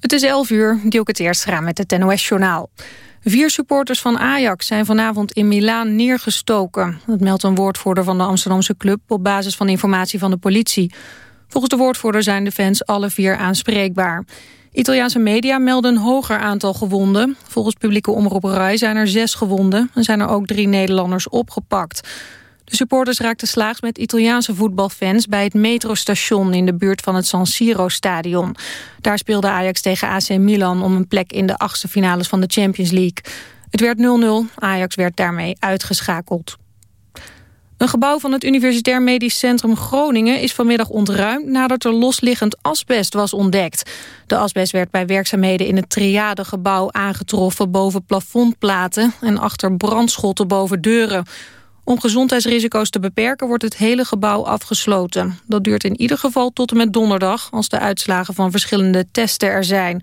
Het is 11 uur, die ook het eerst gaan met het NOS-journaal. Vier supporters van Ajax zijn vanavond in Milaan neergestoken. Dat meldt een woordvoerder van de Amsterdamse club... op basis van informatie van de politie. Volgens de woordvoerder zijn de fans alle vier aanspreekbaar. Italiaanse media melden een hoger aantal gewonden. Volgens publieke omroep Rai zijn er zes gewonden... en zijn er ook drie Nederlanders opgepakt. De supporters raakten slaags met Italiaanse voetbalfans... bij het metrostation in de buurt van het San Siro-stadion. Daar speelde Ajax tegen AC Milan... om een plek in de achtste finales van de Champions League. Het werd 0-0. Ajax werd daarmee uitgeschakeld. Een gebouw van het Universitair Medisch Centrum Groningen is vanmiddag ontruimd nadat er losliggend asbest was ontdekt. De asbest werd bij werkzaamheden in het Triadegebouw aangetroffen boven plafondplaten en achter brandschotten boven deuren. Om gezondheidsrisico's te beperken wordt het hele gebouw afgesloten. Dat duurt in ieder geval tot en met donderdag... als de uitslagen van verschillende testen er zijn.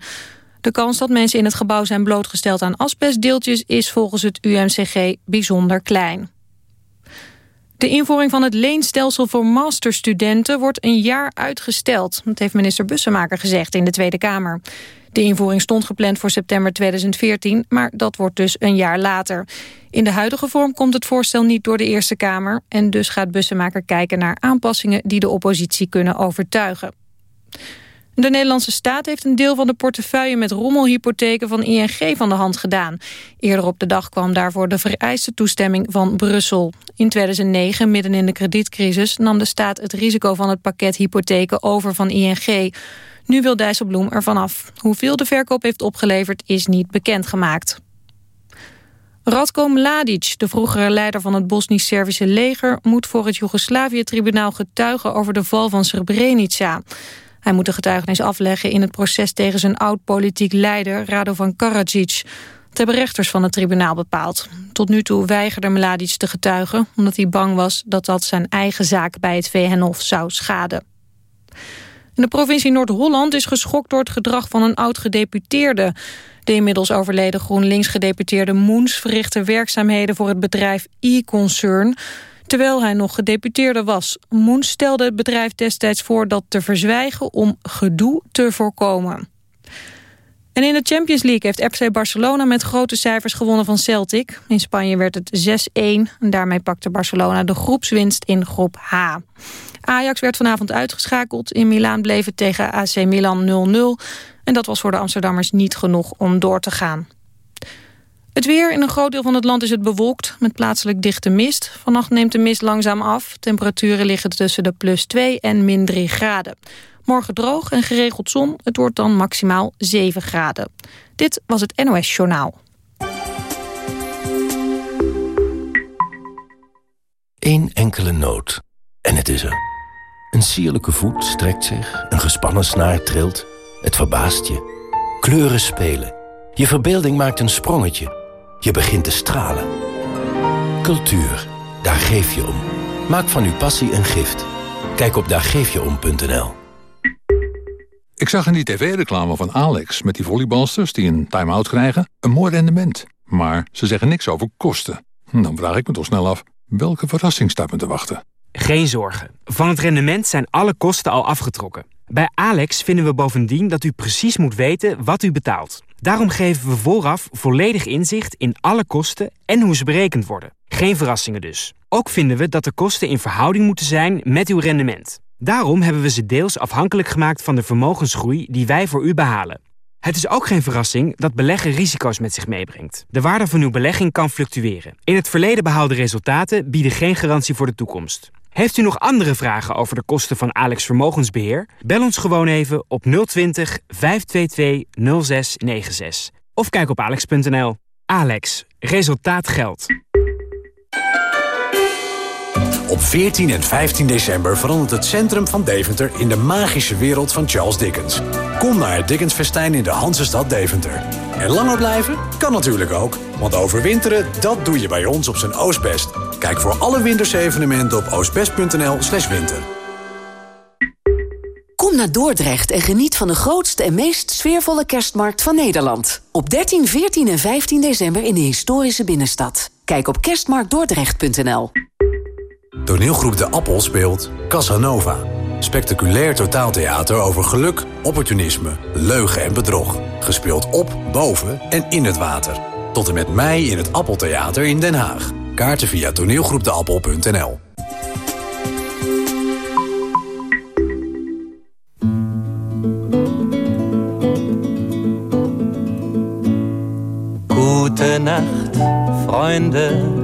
De kans dat mensen in het gebouw zijn blootgesteld aan asbestdeeltjes... is volgens het UMCG bijzonder klein. De invoering van het leenstelsel voor masterstudenten wordt een jaar uitgesteld. Dat heeft minister Bussemaker gezegd in de Tweede Kamer. De invoering stond gepland voor september 2014, maar dat wordt dus een jaar later. In de huidige vorm komt het voorstel niet door de Eerste Kamer... en dus gaat Bussemaker kijken naar aanpassingen die de oppositie kunnen overtuigen. De Nederlandse staat heeft een deel van de portefeuille met rommelhypotheken van ING van de hand gedaan. Eerder op de dag kwam daarvoor de vereiste toestemming van Brussel. In 2009, midden in de kredietcrisis, nam de staat het risico van het pakket hypotheken over van ING. Nu wil Dijsselbloem ervan af. Hoeveel de verkoop heeft opgeleverd is niet bekendgemaakt. Radko Mladic, de vroegere leider van het Bosnisch-Servische leger... moet voor het Joegoslavië-tribunaal getuigen over de val van Srebrenica. Hij moet de getuigenis afleggen in het proces tegen zijn oud-politiek leider Radovan Karadzic. Dat hebben rechters van het tribunaal bepaald. Tot nu toe weigerde Mladic te getuigen... omdat hij bang was dat dat zijn eigen zaak bij het VN-hof zou schaden. De provincie Noord-Holland is geschokt door het gedrag van een oud-gedeputeerde. De inmiddels overleden GroenLinks-gedeputeerde Moens verrichtte werkzaamheden voor het bedrijf e-concern terwijl hij nog gedeputeerde was. Moens stelde het bedrijf destijds voor dat te verzwijgen om gedoe te voorkomen. En in de Champions League heeft FC Barcelona met grote cijfers gewonnen van Celtic. In Spanje werd het 6-1 en daarmee pakte Barcelona de groepswinst in groep H. Ajax werd vanavond uitgeschakeld. In Milaan bleef het tegen AC Milan 0-0. En dat was voor de Amsterdammers niet genoeg om door te gaan. Het weer in een groot deel van het land is het bewolkt met plaatselijk dichte mist. Vannacht neemt de mist langzaam af. Temperaturen liggen tussen de plus 2 en min 3 graden. Morgen droog en geregeld zon. Het wordt dan maximaal 7 graden. Dit was het NOS Journaal. Eén enkele noot. En het is er. Een sierlijke voet strekt zich, een gespannen snaar trilt. Het verbaast je. Kleuren spelen. Je verbeelding maakt een sprongetje. Je begint te stralen. Cultuur, daar geef je om. Maak van uw passie een gift. Kijk op daargeefjeom.nl. Ik zag in die tv-reclame van Alex met die volleybalsters die een time-out krijgen een mooi rendement. Maar ze zeggen niks over kosten. Dan vraag ik me toch snel af, welke verrassing staat me te wachten? Geen zorgen. Van het rendement zijn alle kosten al afgetrokken. Bij Alex vinden we bovendien dat u precies moet weten wat u betaalt. Daarom geven we vooraf volledig inzicht in alle kosten en hoe ze berekend worden. Geen verrassingen dus. Ook vinden we dat de kosten in verhouding moeten zijn met uw rendement. Daarom hebben we ze deels afhankelijk gemaakt van de vermogensgroei die wij voor u behalen. Het is ook geen verrassing dat beleggen risico's met zich meebrengt. De waarde van uw belegging kan fluctueren. In het verleden behaalde resultaten bieden geen garantie voor de toekomst. Heeft u nog andere vragen over de kosten van Alex Vermogensbeheer? Bel ons gewoon even op 020 522 0696. Of kijk op alex.nl. Alex, resultaat geldt. Op 14 en 15 december verandert het centrum van Deventer in de magische wereld van Charles Dickens. Kom naar het Dickensfestijn in de Hansestad Deventer. En langer blijven? Kan natuurlijk ook. Want overwinteren, dat doe je bij ons op zijn Oostbest. Kijk voor alle wintersevenementen op oostbest.nl slash winter. Kom naar Dordrecht en geniet van de grootste en meest sfeervolle kerstmarkt van Nederland. Op 13, 14 en 15 december in de historische binnenstad. Kijk op kerstmarktdordrecht.nl Toneelgroep De Appel speelt Casanova. Spectaculair totaaltheater over geluk, opportunisme, leugen en bedrog. Gespeeld op, boven en in het water. Tot en met mei in het Appeltheater in Den Haag. Kaarten via toneelgroepdeappel.nl Gute Nacht, Freunde.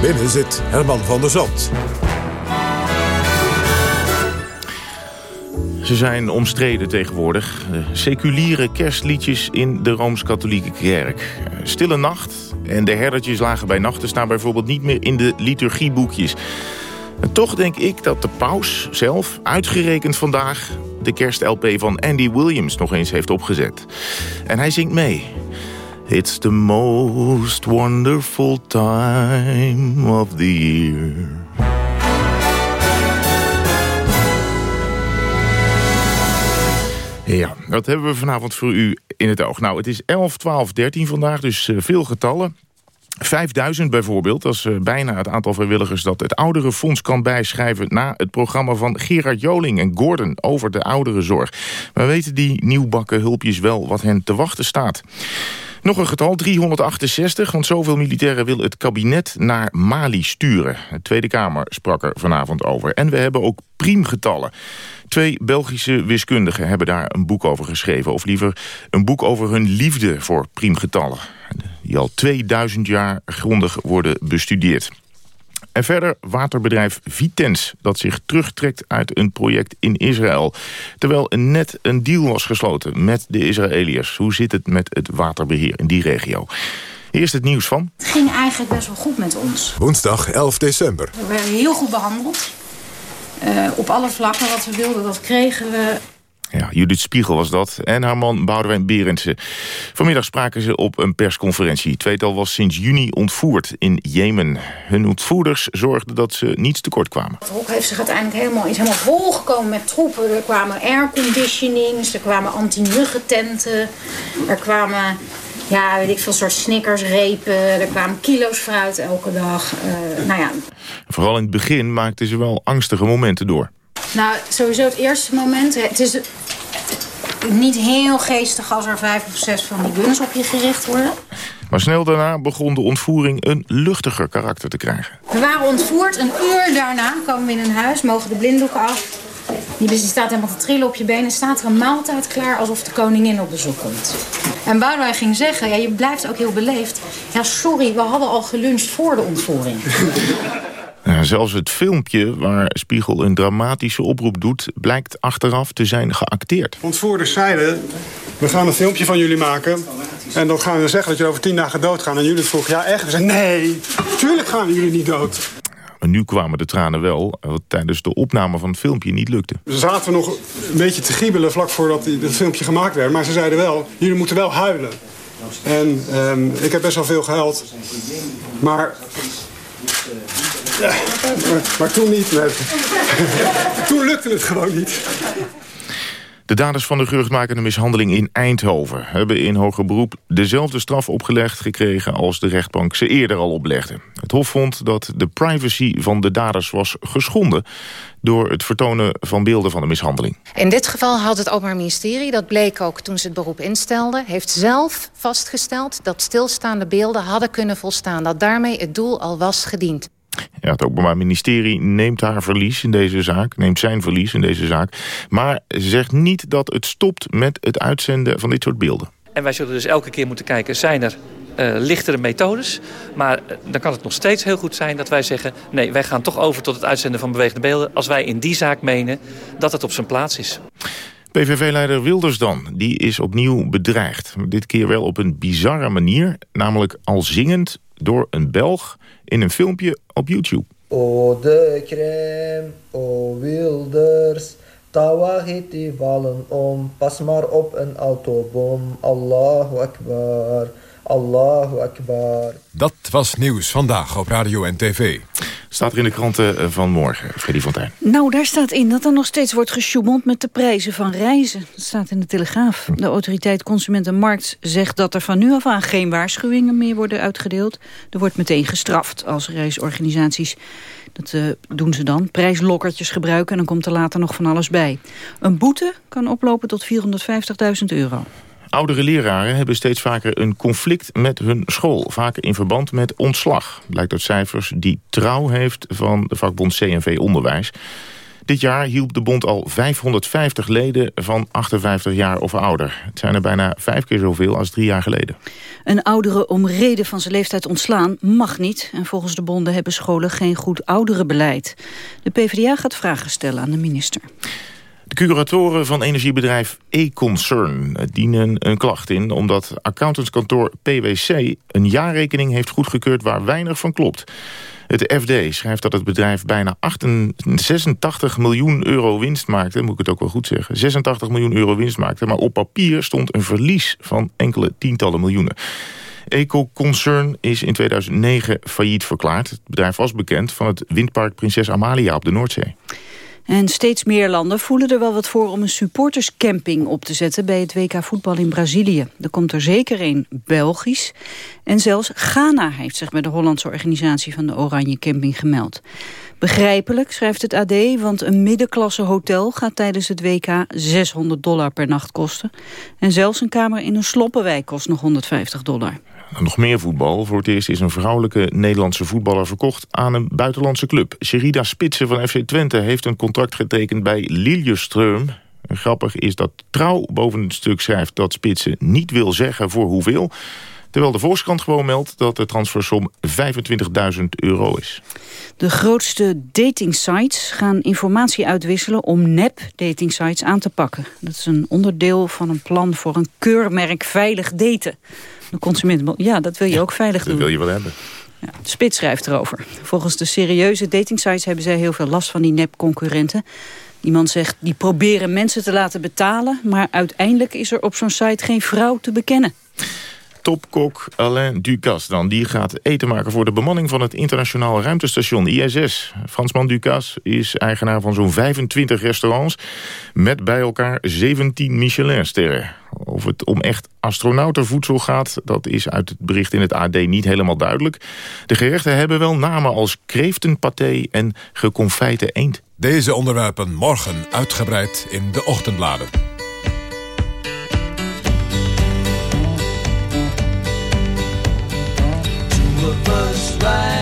Binnen zit Herman van der Zand. Ze zijn omstreden tegenwoordig. Seculiere kerstliedjes in de Rooms-Katholieke Kerk. Stille Nacht en de herdertjes lagen bij nachten... staan bijvoorbeeld niet meer in de liturgieboekjes. En toch denk ik dat de paus zelf, uitgerekend vandaag... de kerst-LP van Andy Williams nog eens heeft opgezet. En hij zingt mee. It's the most wonderful time of the year. Ja, wat hebben we vanavond voor u in het oog? Nou, het is 11, 12, 13 vandaag, dus uh, veel getallen. 5000 bijvoorbeeld, dat is uh, bijna het aantal vrijwilligers... dat het Ouderenfonds kan bijschrijven... na het programma van Gerard Joling en Gordon over de ouderenzorg. Maar weten die nieuwbakken hulpjes wel wat hen te wachten staat? Nog een getal, 368, want zoveel militairen wil het kabinet naar Mali sturen. De Tweede Kamer sprak er vanavond over. En we hebben ook priemgetallen. Twee Belgische wiskundigen hebben daar een boek over geschreven. Of liever een boek over hun liefde voor priemgetallen. Die al 2000 jaar grondig worden bestudeerd. En verder waterbedrijf Vitens, dat zich terugtrekt uit een project in Israël. Terwijl net een deal was gesloten met de Israëliërs. Hoe zit het met het waterbeheer in die regio? Eerst het nieuws van. Het ging eigenlijk best wel goed met ons. Woensdag 11 december. We werden heel goed behandeld. Uh, op alle vlakken wat we wilden, dat kregen we. Ja, Judith Spiegel was dat en haar man Boudewijn Berendsen. Vanmiddag spraken ze op een persconferentie. Tweetal was sinds juni ontvoerd in Jemen. Hun ontvoerders zorgden dat ze niets tekort kwamen. Het hok heeft zich uiteindelijk helemaal, is helemaal volgekomen met troepen. Er kwamen airconditionings, er kwamen anti-muggententen, er kwamen ja, weet ik veel, soort snickersrepen. Er kwamen kilo's fruit elke dag. Uh, nou ja. Vooral in het begin maakten ze wel angstige momenten door. Nou, sowieso het eerste moment. Het is niet heel geestig als er vijf of zes van die guns op je gericht worden. Maar snel daarna begon de ontvoering een luchtiger karakter te krijgen. We waren ontvoerd. Een uur daarna komen we in een huis, mogen de blinddoeken af. Die staat helemaal te trillen op je benen. Staat er een maaltijd klaar alsof de koningin op bezoek komt. En Boudewijn ging zeggen, ja, je blijft ook heel beleefd. Ja, sorry, we hadden al geluncht voor de ontvoering. Ja, zelfs het filmpje waar Spiegel een dramatische oproep doet... blijkt achteraf te zijn geacteerd. Ontvoerders zeiden, we gaan een filmpje van jullie maken... en dan gaan we zeggen dat jullie over tien dagen doodgaan. En jullie vroegen, ja echt? We zeiden, nee, tuurlijk gaan jullie niet dood. Maar nu kwamen de tranen wel, wat tijdens de opname van het filmpje niet lukte. Ze zaten nog een beetje te giebelen vlak voordat het filmpje gemaakt werd. Maar ze zeiden wel, jullie moeten wel huilen. En um, ik heb best wel veel gehuild. Maar... Ja, maar, maar toen niet. toen lukte het gewoon niet. De daders van de geruchtmakende mishandeling in Eindhoven... hebben in hoger beroep dezelfde straf opgelegd gekregen... als de rechtbank ze eerder al oplegde. Het Hof vond dat de privacy van de daders was geschonden... door het vertonen van beelden van de mishandeling. In dit geval had het Openbaar Ministerie, dat bleek ook toen ze het beroep instelden... heeft zelf vastgesteld dat stilstaande beelden hadden kunnen volstaan. Dat daarmee het doel al was gediend. Ja, het Openbaar Ministerie neemt haar verlies in deze zaak, neemt zijn verlies in deze zaak, maar zegt niet dat het stopt met het uitzenden van dit soort beelden. En wij zullen dus elke keer moeten kijken, zijn er uh, lichtere methodes. Maar uh, dan kan het nog steeds heel goed zijn dat wij zeggen... nee, wij gaan toch over tot het uitzenden van bewegende beelden... als wij in die zaak menen dat het op zijn plaats is. PVV-leider Wilders dan, die is opnieuw bedreigd. Dit keer wel op een bizarre manier, namelijk al zingend door een Belg in een filmpje op YouTube. O de crème, o Wilders, Tawahiti vallen om, pas maar op een autobom. Allahu Akbar, Allahu Akbar. Dat was Nieuws Vandaag op Radio en TV. Staat er in de kranten eh, van morgen, Freddy Fontijn. Nou, daar staat in dat er nog steeds wordt gesjoemeld met de prijzen van reizen. Dat staat in de Telegraaf. De autoriteit Consument en Markt zegt dat er van nu af aan geen waarschuwingen meer worden uitgedeeld. Er wordt meteen gestraft als reisorganisaties dat uh, doen ze dan. Prijslokkertjes gebruiken en dan komt er later nog van alles bij. Een boete kan oplopen tot 450.000 euro. Oudere leraren hebben steeds vaker een conflict met hun school. Vaker in verband met ontslag. Blijkt uit cijfers die Trouw heeft van de vakbond CNV Onderwijs. Dit jaar hielp de bond al 550 leden van 58 jaar of ouder. Het zijn er bijna vijf keer zoveel als drie jaar geleden. Een oudere om reden van zijn leeftijd ontslaan mag niet. En volgens de bonden hebben scholen geen goed ouderenbeleid. De PvdA gaat vragen stellen aan de minister. De curatoren van energiebedrijf E-Concern dienen een klacht in... omdat accountantskantoor PwC een jaarrekening heeft goedgekeurd... waar weinig van klopt. Het FD schrijft dat het bedrijf bijna 86 miljoen euro winst maakte. Moet ik het ook wel goed zeggen. 86 miljoen euro winst maakte. Maar op papier stond een verlies van enkele tientallen miljoenen. Eco-concern is in 2009 failliet verklaard. Het bedrijf was bekend van het windpark Prinses Amalia op de Noordzee. En steeds meer landen voelen er wel wat voor om een supporterscamping op te zetten bij het WK voetbal in Brazilië. Er komt er zeker een Belgisch. En zelfs Ghana heeft zich bij de Hollandse organisatie van de Oranje Camping gemeld. Begrijpelijk, schrijft het AD, want een middenklasse hotel gaat tijdens het WK 600 dollar per nacht kosten. En zelfs een kamer in een sloppenwijk kost nog 150 dollar. Nog meer voetbal. Voor het eerst is een vrouwelijke Nederlandse voetballer verkocht aan een buitenlandse club. Sherida Spitsen van FC Twente heeft een contract getekend bij Liljeström. Grappig is dat Trouw boven het stuk schrijft dat Spitsen niet wil zeggen voor hoeveel. Terwijl de Volkskrant gewoon meldt dat de transfersom 25.000 euro is. De grootste datingsites gaan informatie uitwisselen om nep-datingsites aan te pakken. Dat is een onderdeel van een plan voor een keurmerk veilig daten. De consument, ja, dat wil je ook veilig doen. Dat wil je wel hebben. Ja, Spits schrijft erover. Volgens de serieuze datingsites hebben zij heel veel last van die nep-concurrenten. Iemand zegt, die proberen mensen te laten betalen... maar uiteindelijk is er op zo'n site geen vrouw te bekennen topkok Alain Ducasse dan. Die gaat eten maken voor de bemanning van het internationaal ruimtestation ISS. Fransman Ducasse is eigenaar van zo'n 25 restaurants... met bij elkaar 17 Michelinsterren. Of het om echt astronautenvoedsel gaat, dat is uit het bericht in het AD niet helemaal duidelijk. De gerechten hebben wel namen als kreeftenpaté en geconfijte eend. Deze onderwerpen morgen uitgebreid in de ochtendbladen. of us right.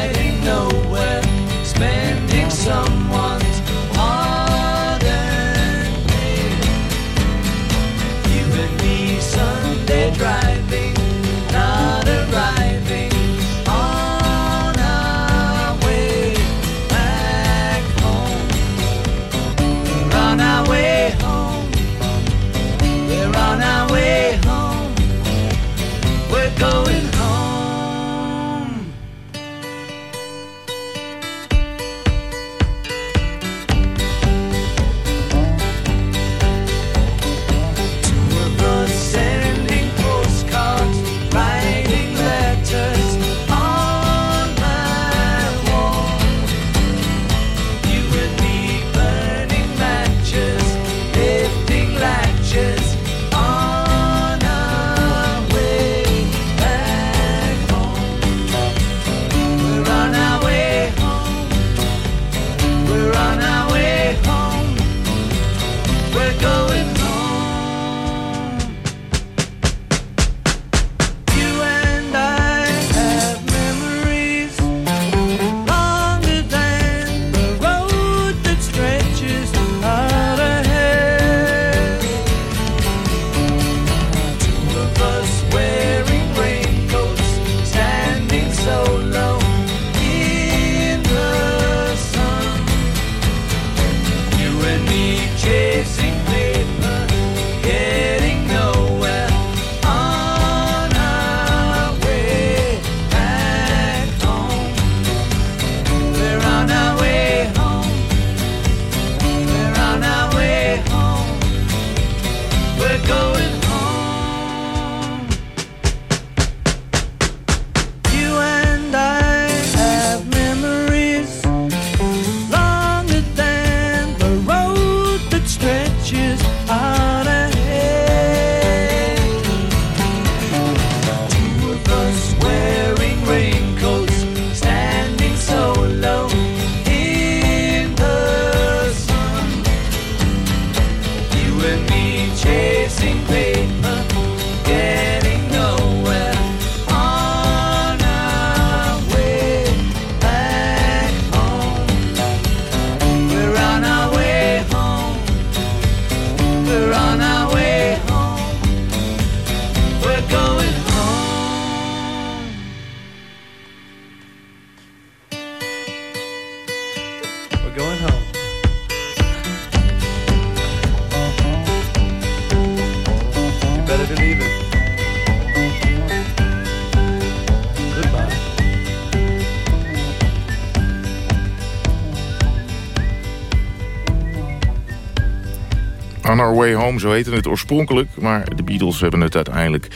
Way Home, zo heette het oorspronkelijk... maar de Beatles hebben het uiteindelijk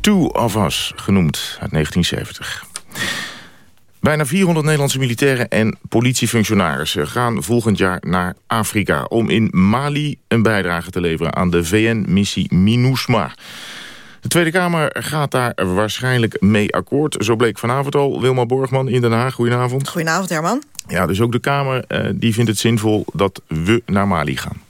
Two of Us genoemd uit 1970. Bijna 400 Nederlandse militairen en politiefunctionarissen gaan volgend jaar naar Afrika... om in Mali een bijdrage te leveren aan de VN-missie MINUSMA. De Tweede Kamer gaat daar waarschijnlijk mee akkoord. Zo bleek vanavond al. Wilma Borgman in Den Haag, goedenavond. Goedenavond, Herman. Ja, dus ook de Kamer uh, die vindt het zinvol dat we naar Mali gaan.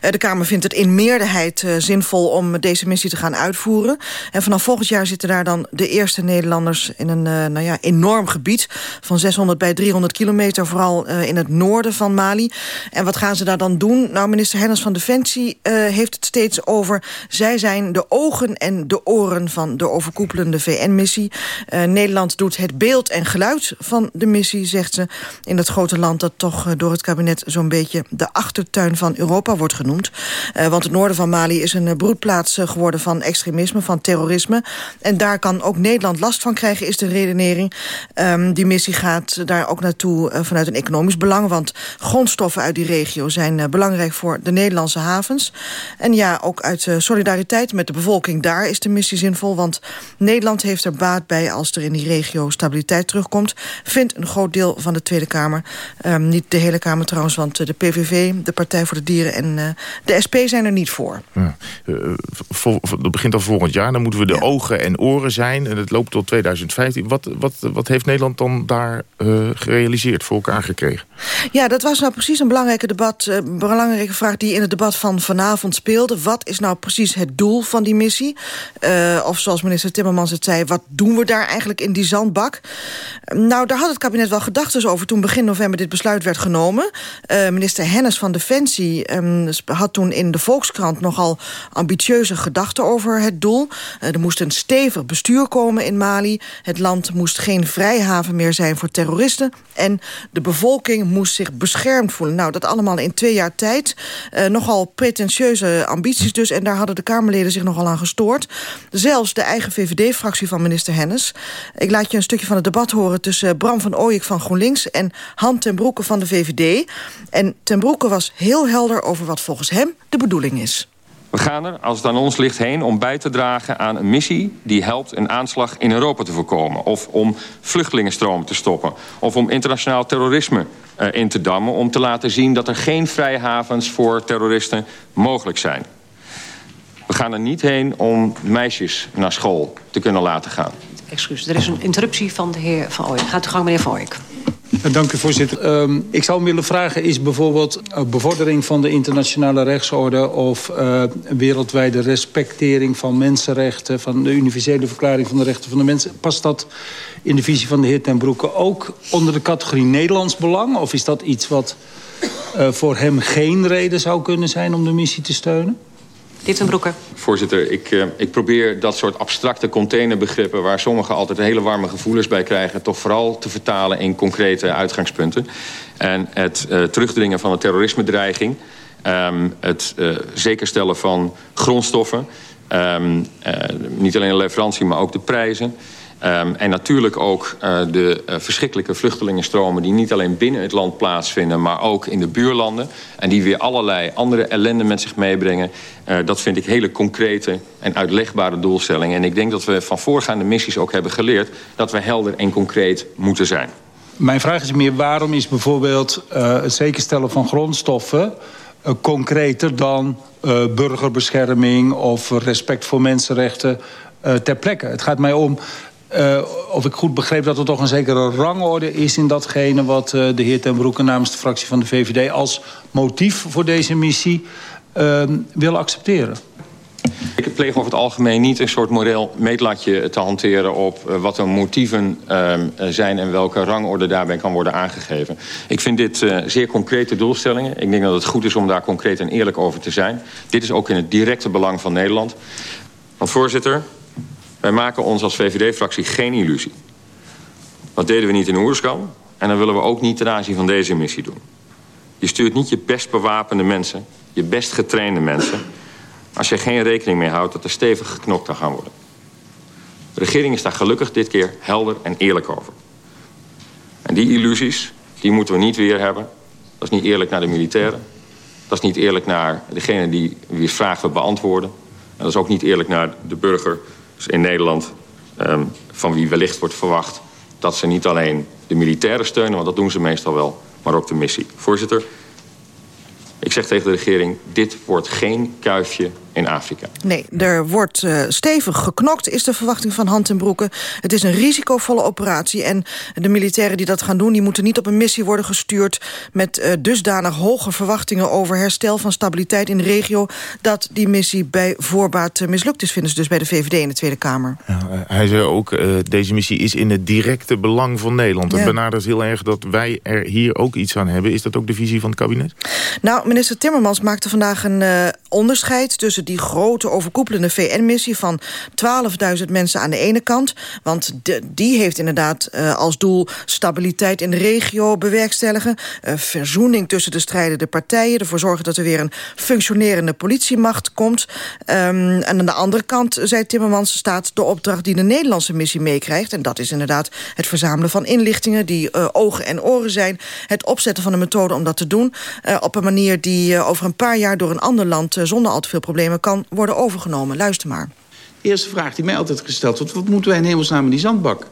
Eh, de Kamer vindt het in meerderheid uh, zinvol om deze missie te gaan uitvoeren. En vanaf volgend jaar zitten daar dan de eerste Nederlanders... in een nou ja, enorm gebied van 600 bij 300 kilometer... vooral in het noorden van Mali. En wat gaan ze daar dan doen? Nou, minister Hennis van Defensie heeft het steeds over... zij zijn de ogen en de oren van de overkoepelende VN-missie. Nederland doet het beeld en geluid van de missie, zegt ze... in het grote land dat toch door het kabinet zo'n beetje de achtertuin van Europa wordt genoemd. Uh, want het noorden van Mali is een uh, broedplaats geworden van extremisme, van terrorisme. En daar kan ook Nederland last van krijgen, is de redenering. Um, die missie gaat daar ook naartoe vanuit een economisch belang. Want grondstoffen uit die regio zijn belangrijk voor de Nederlandse havens. En ja, ook uit solidariteit met de bevolking daar is de missie zinvol. Want Nederland heeft er baat bij als er in die regio stabiliteit terugkomt. Vindt een groot deel van de Tweede Kamer. Um, niet de hele Kamer trouwens, want de PVV, de Partij voor de Dieren en uh, de SP zijn er niet voor. Ja. Uh, vol, dat begint al volgend jaar. Dan moeten we de ja. ogen en oren zijn. En het loopt tot 2015. Wat, wat, wat heeft Nederland dan daar uh, gerealiseerd, voor elkaar gekregen? Ja, dat was nou precies een belangrijke, debat, belangrijke vraag... die in het debat van vanavond speelde. Wat is nou precies het doel van die missie? of zoals minister Timmermans het zei... wat doen we daar eigenlijk in die zandbak? Nou, daar had het kabinet wel gedachten over... toen begin november dit besluit werd genomen. minister Hennis van Defensie um, had toen in de Volkskrant nogal ambitieuze gedachten over het doel. Uh, er moest een stevig bestuur komen in Mali. Het land moest geen vrijhaven meer zijn voor terroristen. En de bevolking moest zich beschermd voelen. Nou, dat allemaal in twee jaar tijd. Uh, nogal pretentieuze ambities dus. En daar hadden de Kamerleden zich nogal aan gestoord. Zelfs de eigen VVD-fractie van minister Hennis. Ik laat je een stukje van het debat horen tussen Bram van Ooyek van GroenLinks... en Han ten Broeke van de VVD. En ten Broeke was heel helder over wat volgens hem de bedoeling is. We gaan er, als het aan ons ligt, heen om bij te dragen aan een missie... die helpt een aanslag in Europa te voorkomen. Of om vluchtelingenstromen te stoppen. Of om internationaal terrorisme uh, in te dammen. Om te laten zien dat er geen vrijhavens voor terroristen mogelijk zijn. We gaan er niet heen om meisjes naar school te kunnen laten gaan. Excuus, er is een interruptie van de heer Van Ooyek. Gaat u gang, meneer Van Ooyek. Dank u, voorzitter. Um, ik zou willen vragen, is bijvoorbeeld uh, bevordering van de internationale rechtsorde... of uh, wereldwijde respectering van mensenrechten... van de universele verklaring van de rechten van de mensen... past dat in de visie van de heer Ten Broeke ook onder de categorie Nederlands belang? Of is dat iets wat uh, voor hem geen reden zou kunnen zijn om de missie te steunen? Dit een Broeke. Voorzitter, ik, uh, ik probeer dat soort abstracte containerbegrippen... waar sommigen altijd hele warme gevoelens bij krijgen... toch vooral te vertalen in concrete uitgangspunten. En het uh, terugdringen van de terrorisme-dreiging... Um, het uh, zekerstellen van grondstoffen... Um, niet alleen de leverantie, maar ook de prijzen... Um, en natuurlijk ook uh, de uh, verschrikkelijke vluchtelingenstromen... die niet alleen binnen het land plaatsvinden, maar ook in de buurlanden... en die weer allerlei andere ellende met zich meebrengen. Uh, dat vind ik hele concrete en uitlegbare doelstellingen. En ik denk dat we van voorgaande missies ook hebben geleerd... dat we helder en concreet moeten zijn. Mijn vraag is meer, waarom is bijvoorbeeld het zekerstellen van grondstoffen... concreter dan burgerbescherming of respect voor mensenrechten... ter plekke. Het gaat mij om Uh, of ik goed begreep dat er toch een zekere rangorde is in datgene... wat uh, de heer Ten Broeke namens de fractie van de VVD... als motief voor deze missie uh, wil accepteren. Ik pleeg over het algemeen niet een soort moreel meetlatje te hanteren... op uh, wat de motieven uh, zijn en welke rangorde daarbij kan worden aangegeven. Ik vind dit zeer concrete doelstellingen. Ik denk dat het goed is om daar concreet en eerlijk over te zijn. Dit is ook in het directe belang van Nederland. Want voorzitter, wij maken ons als VVD-fractie geen illusie. Dat deden we niet in Oerskan. En dat willen we ook niet ten aanzien van deze missie doen. Je stuurt niet je best bewapende mensen, je best getrainde mensen... als je geen rekening mee houdt dat er stevig geknokt kan gaan worden. De regering is daar gelukkig dit keer helder en eerlijk over. En die illusies, die moeten we niet weer hebben. Dat is niet eerlijk naar de militairen. Dat is niet eerlijk naar degene die wie vragen we beantwoorden. En dat is ook niet eerlijk naar de burger in Nederland... Um, van wie wellicht wordt verwacht dat ze niet alleen de militairen steunen... want dat doen ze meestal wel, maar ook de missie. Voorzitter, ik zeg tegen de regering, dit wordt geen kuifje in Afrika. Nee, er wordt uh, stevig geknokt, is de verwachting van Hand en Broeken. Het is een risicovolle operatie en de militairen die dat gaan doen... die moeten niet op een missie worden gestuurd... met uh, dusdanig hoge verwachtingen over herstel van stabiliteit in de regio... dat die missie bij voorbaat uh, mislukt is, vinden ze dus bij de VVD in de Tweede Kamer. Ja, hij zei ook, deze missie is in het directe belang van Nederland. Ja. Het benadert heel erg dat wij er hier ook iets aan hebben. Is dat ook de visie van het kabinet? Nou, minister Timmermans maakte vandaag een onderscheid tussen die grote overkoepelende VN-missie van 12.000 mensen aan de ene kant. Want die heeft inderdaad uh, als doel stabiliteit in de regio bewerkstelligen. Uh, verzoening tussen de strijdende partijen. Ervoor zorgen dat er weer een functionerende politiemacht komt. Um, en aan de andere kant, zei Timmermans, staat de opdracht die de Nederlandse missie meekrijgt. En dat is inderdaad het verzamelen van inlichtingen die uh, ogen en oren zijn. Het opzetten van een methode om dat te doen. op een manier die over een paar jaar door een ander land zonder al te veel problemen kan worden overgenomen. Luister maar. De eerste vraag die mij altijd gesteld wordt... wat moeten wij in hemelsnaam in die zandbak?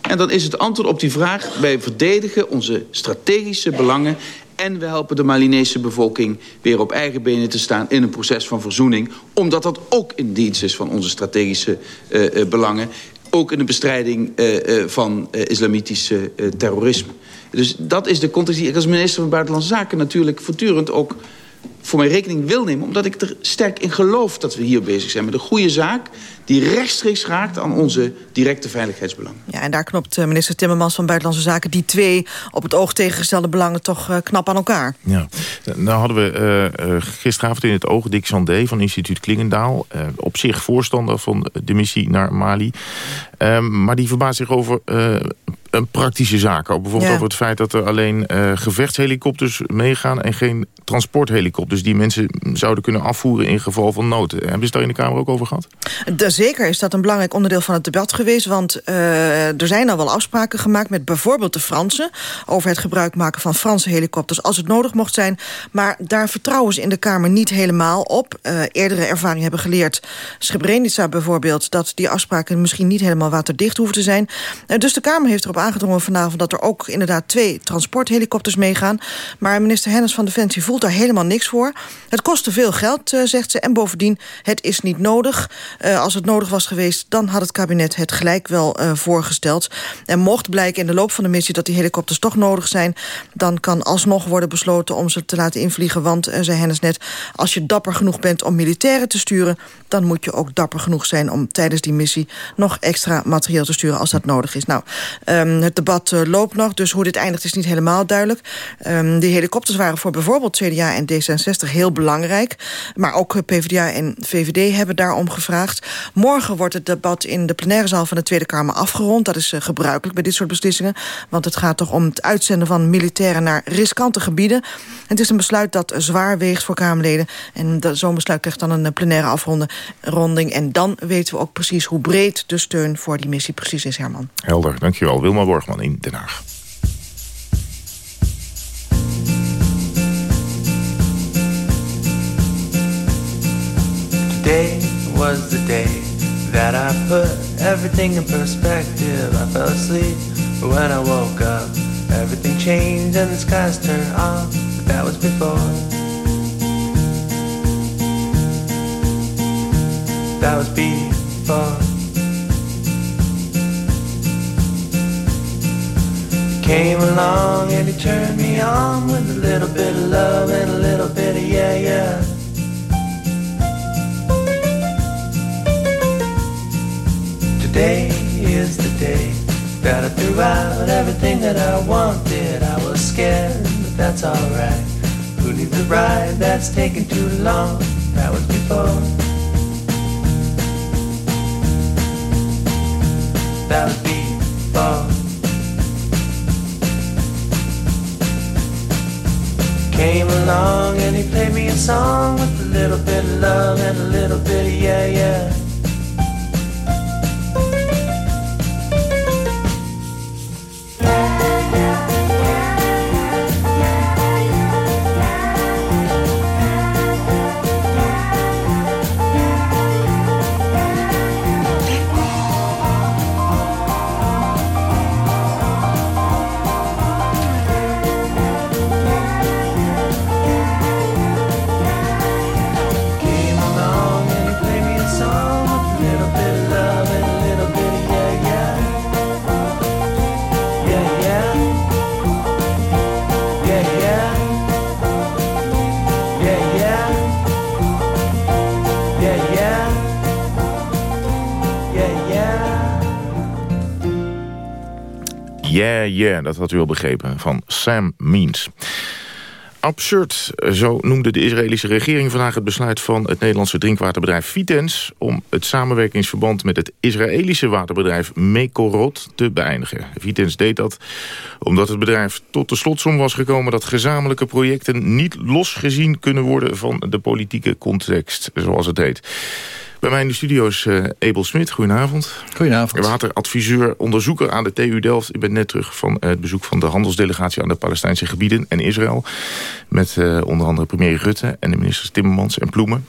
En dan is het antwoord op die vraag... wij verdedigen onze strategische belangen... en we helpen de Malinese bevolking weer op eigen benen te staan... in een proces van verzoening. Omdat dat ook in dienst is van onze strategische uh, uh, belangen. Ook in de bestrijding uh, van islamitische terrorisme. Dus dat is de context die ik als minister van Buitenlandse Zaken... natuurlijk voortdurend ook voor mijn rekening wil nemen... omdat ik er sterk in geloof dat we hier bezig zijn met een goede zaak... die rechtstreeks raakt aan onze directe veiligheidsbelangen. Ja, en daar knopt eh, minister Timmermans van Buitenlandse Zaken... die twee op het oog tegengestelde belangen toch uh, knap aan elkaar. Ja, nou hadden we uh, gisteravond in het oog Dick Sandé van instituut Klingendaal... op zich voorstander van de missie naar Mali. Ehm, maar die verbaast zich over een praktische zaken. Ook bijvoorbeeld ja. over het feit dat er alleen uh, gevechtshelikopters meegaan... en geen transporthelikopters die mensen zouden kunnen afvoeren in geval van nood. Hebben ze het daar in de Kamer ook over gehad? De, zeker is dat een belangrijk onderdeel van het debat geweest. Want uh, er zijn al wel afspraken gemaakt met bijvoorbeeld de Fransen... over het gebruik maken van Franse helikopters als het nodig mocht zijn. Maar daar vertrouwen ze in de Kamer niet helemaal op. Uh, eerdere ervaringen hebben geleerd, Srebrenica bijvoorbeeld... dat die afspraken misschien niet helemaal waterdicht hoeven te zijn. Dus de Kamer heeft erop aangedrongen vanavond... dat er ook inderdaad twee transporthelikopters meegaan. Maar minister Hennis van Defensie voelt daar helemaal niks voor. Het kost te veel geld, uh, zegt ze. En bovendien, het is niet nodig. Uh, als het nodig was geweest, dan had het kabinet het gelijk wel uh, voorgesteld. En mocht blijken in de loop van de missie dat die helikopters toch nodig zijn... dan kan alsnog worden besloten om ze te laten invliegen. Want, zei Hennis net, als je dapper genoeg bent om militairen te sturen... dan moet je ook dapper genoeg zijn om tijdens die missie... nog extra materieel te sturen als dat nodig is. Nou, um, het debat uh, loopt nog, dus hoe dit eindigt is niet helemaal duidelijk. Um, die helikopters waren voor bijvoorbeeld CDA en D66 heel belangrijk. Maar ook PvdA en VVD hebben daarom gevraagd. Morgen wordt het debat in de plenaire zaal van de Tweede Kamer afgerond. Dat is uh, gebruikelijk bij dit soort beslissingen. Want het gaat toch om het uitzenden van militairen naar riskante gebieden. het is een besluit dat zwaar weegt voor Kamerleden. En zo'n besluit krijgt dan een plenaire afronding. En dan weten we ook precies hoe breed de steun voor die missie precies is, Herman. Helder, dankjewel. Wilma Wilma Borgman in Den Haag. Today was the day that I put everything in perspective. I fell asleep, but when I woke up, everything changed and the skies turned off. But that was before. That was before. Came along and he turned me on with a little bit of love and a little bit of yeah, yeah. Today is the day that I threw out everything that I wanted. I was scared, but that's alright. Who needs a ride that's taking too long? That was before. That was before. Came along and he played me a song with a little bit of love and a little bit of yeah, yeah. Yeah, dat had u al begrepen. Van Sam Means. Absurd, zo noemde de Israëlische regering vandaag het besluit van het Nederlandse drinkwaterbedrijf Vitens om het samenwerkingsverband met het Israëlische waterbedrijf Mekorot te beëindigen. Vitens deed dat omdat het bedrijf tot de slotsom was gekomen dat gezamenlijke projecten niet losgezien kunnen worden van de politieke context, zoals het heet. Bij mij in de studio is eh, Abel Smit. Goedenavond. Goedenavond. Wateradviseur, onderzoeker aan de TU Delft. Ik ben net terug van het bezoek van de handelsdelegatie aan de Palestijnse gebieden en Israël. Met eh, onder andere premier Rutte en de ministers Timmermans en Ploemen.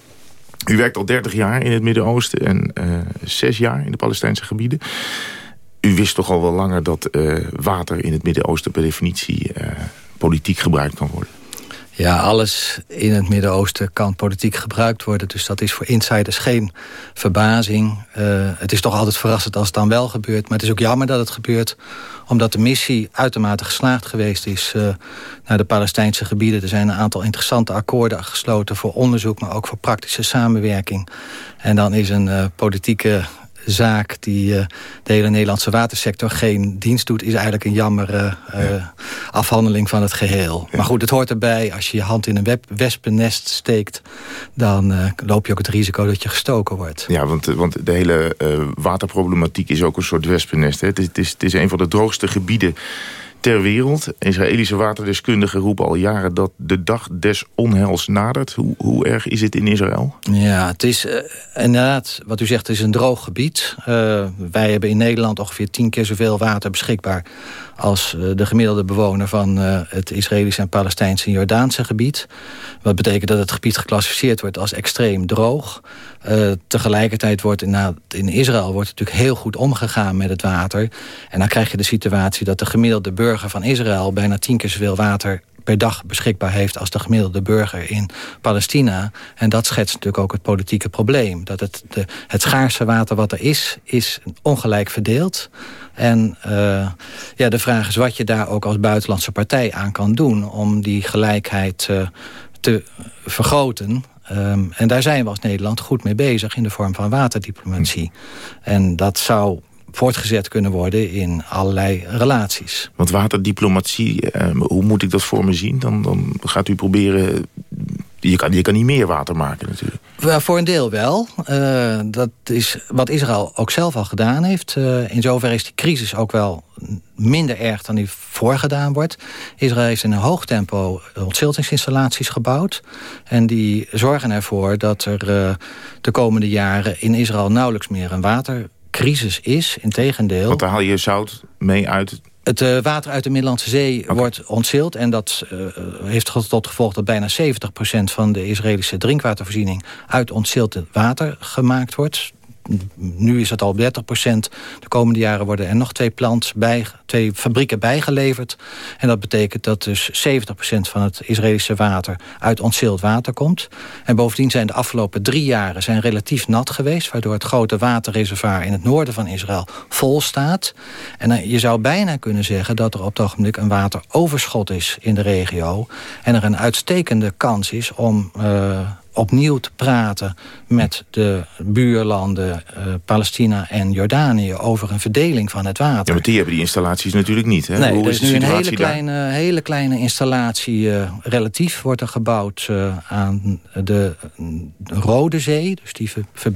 U werkt al 30 jaar in het Midden-Oosten en eh, zes jaar in de Palestijnse gebieden. U wist toch al wel langer dat eh, water in het Midden-Oosten per definitie eh, politiek gebruikt kan worden? Ja, alles in het Midden-Oosten kan politiek gebruikt worden. Dus dat is voor insiders geen verbazing. Eh, het is toch altijd verrassend als het dan wel gebeurt. Maar het is ook jammer dat het gebeurt. Omdat de missie uitermate geslaagd geweest is eh, naar de Palestijnse gebieden. Er zijn een aantal interessante akkoorden gesloten voor onderzoek... maar ook voor praktische samenwerking. En dan is een eh, politieke zaak die uh, de hele Nederlandse watersector geen dienst doet... is eigenlijk een jammer uh, ja. afhandeling van het geheel. Ja. Maar goed, het hoort erbij. Als je je hand in een wespennest steekt... dan loop je ook het risico dat je gestoken wordt. Ja, want, want de hele waterproblematiek is ook een soort wespennest. Hè? Het, is, het, is, het is een van de droogste gebieden ter wereld. Israëlische waterdeskundigen roepen al jaren dat de dag des onheils nadert. Hoe, hoe erg is het in Israël? Ja, het is uh, inderdaad, wat u zegt, het is een droog gebied. Uh, wij hebben in Nederland ongeveer tien keer zoveel water beschikbaar... als uh, de gemiddelde bewoner van het Israëlische en Palestijnse en Jordaanse gebied. Wat betekent dat het gebied geclassificeerd wordt als extreem droog. Tegelijkertijd wordt in, in Israël wordt natuurlijk heel goed omgegaan met het water. En dan krijg je de situatie dat de gemiddelde burger van Israël... bijna tien keer zoveel water per dag beschikbaar heeft... als de gemiddelde burger in Palestina. En dat schetst natuurlijk ook het politieke probleem. Dat het, de, het schaarse water wat er is, is ongelijk verdeeld. En uh, ja, de vraag is wat je daar ook als buitenlandse partij aan kan doen... om die gelijkheid uh, te vergroten... Um, en daar zijn we als Nederland goed mee bezig... in de vorm van waterdiplomatie. En dat zou voortgezet kunnen worden in allerlei relaties. Want waterdiplomatie, eh, hoe moet ik dat voor me zien? Dan, dan gaat u proberen... Je kan, je kan niet meer water maken natuurlijk. Well, voor een deel wel. Uh, dat is wat Israël ook zelf al gedaan heeft. Uh, in zoverre is die crisis ook wel minder erg dan die voorgedaan wordt. Israël heeft in een hoog tempo ontziltingsinstallaties gebouwd. En die zorgen ervoor dat er uh, de komende jaren in Israël nauwelijks meer een water crisis is. Integendeel. Want daar haal je zout mee uit het uh, water uit de Middellandse Zee okay. wordt ontzild. En dat uh, heeft tot gevolg dat bijna 70% van de Israëlische drinkwatervoorziening... uit ontzild water gemaakt wordt. Nu is het al 30 procent. De komende jaren worden er nog twee plants bij, twee fabrieken bijgeleverd. En dat betekent dat dus 70 procent van het Israëlische water uit ontzild water komt. En bovendien zijn de afgelopen drie jaren zijn relatief nat geweest... waardoor het grote waterreservoir in het noorden van Israël vol staat. En uh, je zou bijna kunnen zeggen dat er op het ogenblik een wateroverschot is in de regio. En er een uitstekende kans is om... Uh, opnieuw te praten met de buurlanden uh, Palestina en Jordanië over een verdeling van het water. Ja, maar die hebben die installaties natuurlijk niet. Hè? Nee, Hoe er is nu een hele daar? kleine, hele kleine installatie. Uh, relatief wordt er gebouwd uh, aan de Rode Zee. Dus die ver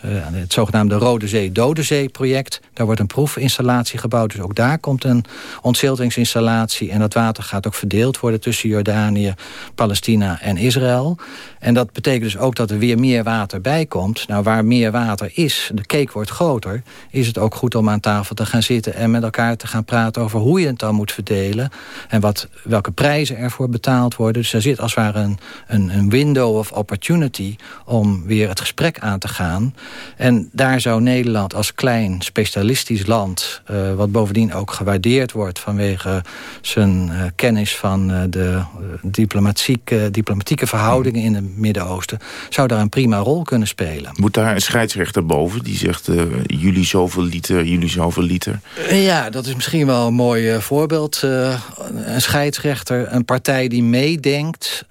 verbindt het zogenaamde Rode Zee-Dode Zee-project. Daar wordt een proefinstallatie gebouwd. Dus ook daar komt een ontziltingsinstallatie. En dat water gaat ook verdeeld worden tussen Jordanië, Palestina en Israël. En dat betekent dus ook dat er weer meer water bij komt. Nou, waar meer water is, de cake wordt groter... is het ook goed om aan tafel te gaan zitten... en met elkaar te gaan praten over hoe je het dan moet verdelen... en wat, welke prijzen ervoor betaald worden. Dus er zit als het ware een, een, een window of opportunity... om weer het gesprek aan te gaan. En daar zou Nederland als klein specialistisch land... Uh, wat bovendien ook gewaardeerd wordt vanwege zijn uh, kennis van uh, de diplomatieke, diplomatieke verhoudingen... in de Midden-Oosten, zou daar een prima rol kunnen spelen. Moet daar een scheidsrechter boven die zegt... Jullie zoveel liter, jullie zoveel liter? Ja, dat is misschien wel een mooi voorbeeld. Een scheidsrechter, een partij die meedenkt.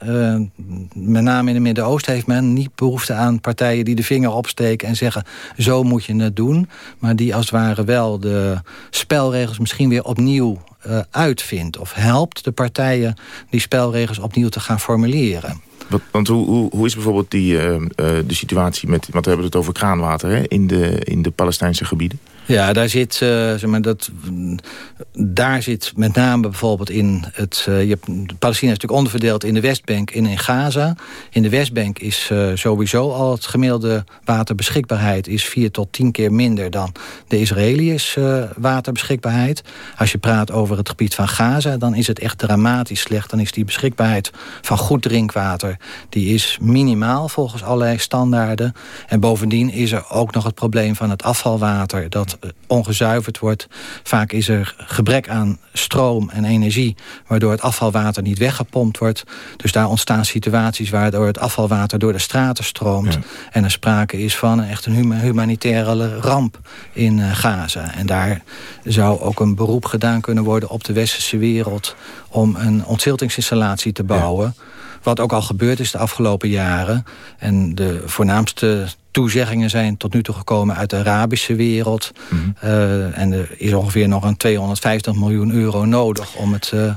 met name in het Midden-Oosten heeft men niet behoefte aan partijen... die de vinger opsteken en zeggen, zo moet je het doen. Maar die als het ware wel de spelregels misschien weer opnieuw uh, uitvindt. Of helpt de partijen die spelregels opnieuw te gaan formuleren. Want hoe, hoe, hoe is bijvoorbeeld die, uh, uh, de situatie met... want we hebben het over kraanwater hè, in, de, in de Palestijnse gebieden. Ja, daar zit, uh, zeg maar, dat, daar zit met name bijvoorbeeld in het... Uh, je hebt, Palestina is natuurlijk onderverdeeld in de Westbank en in Gaza. In de Westbank is uh, sowieso al het gemiddelde waterbeschikbaarheid... is vier tot tien keer minder dan de Israëlische waterbeschikbaarheid. Als je praat over het gebied van Gaza, dan is het echt dramatisch slecht. Dan is die beschikbaarheid van goed drinkwater... die is minimaal volgens allerlei standaarden. En bovendien is er ook nog het probleem van het afvalwater... dat ongezuiverd wordt. Vaak is er gebrek aan stroom en energie... waardoor het afvalwater niet weggepompt wordt. Dus daar ontstaan situaties waardoor het afvalwater door de straten stroomt. Ja. En er sprake is van echt een humanitaire ramp in uh, Gaza. En daar zou ook een beroep gedaan kunnen worden op de westerse wereld... om een ontziltingsinstallatie te bouwen... Ja. Wat ook al gebeurd is de afgelopen jaren. En de voornaamste toezeggingen zijn tot nu toe gekomen uit de Arabische wereld. Mm -hmm. uh, en er is ongeveer nog een 250 miljoen euro nodig om het uh,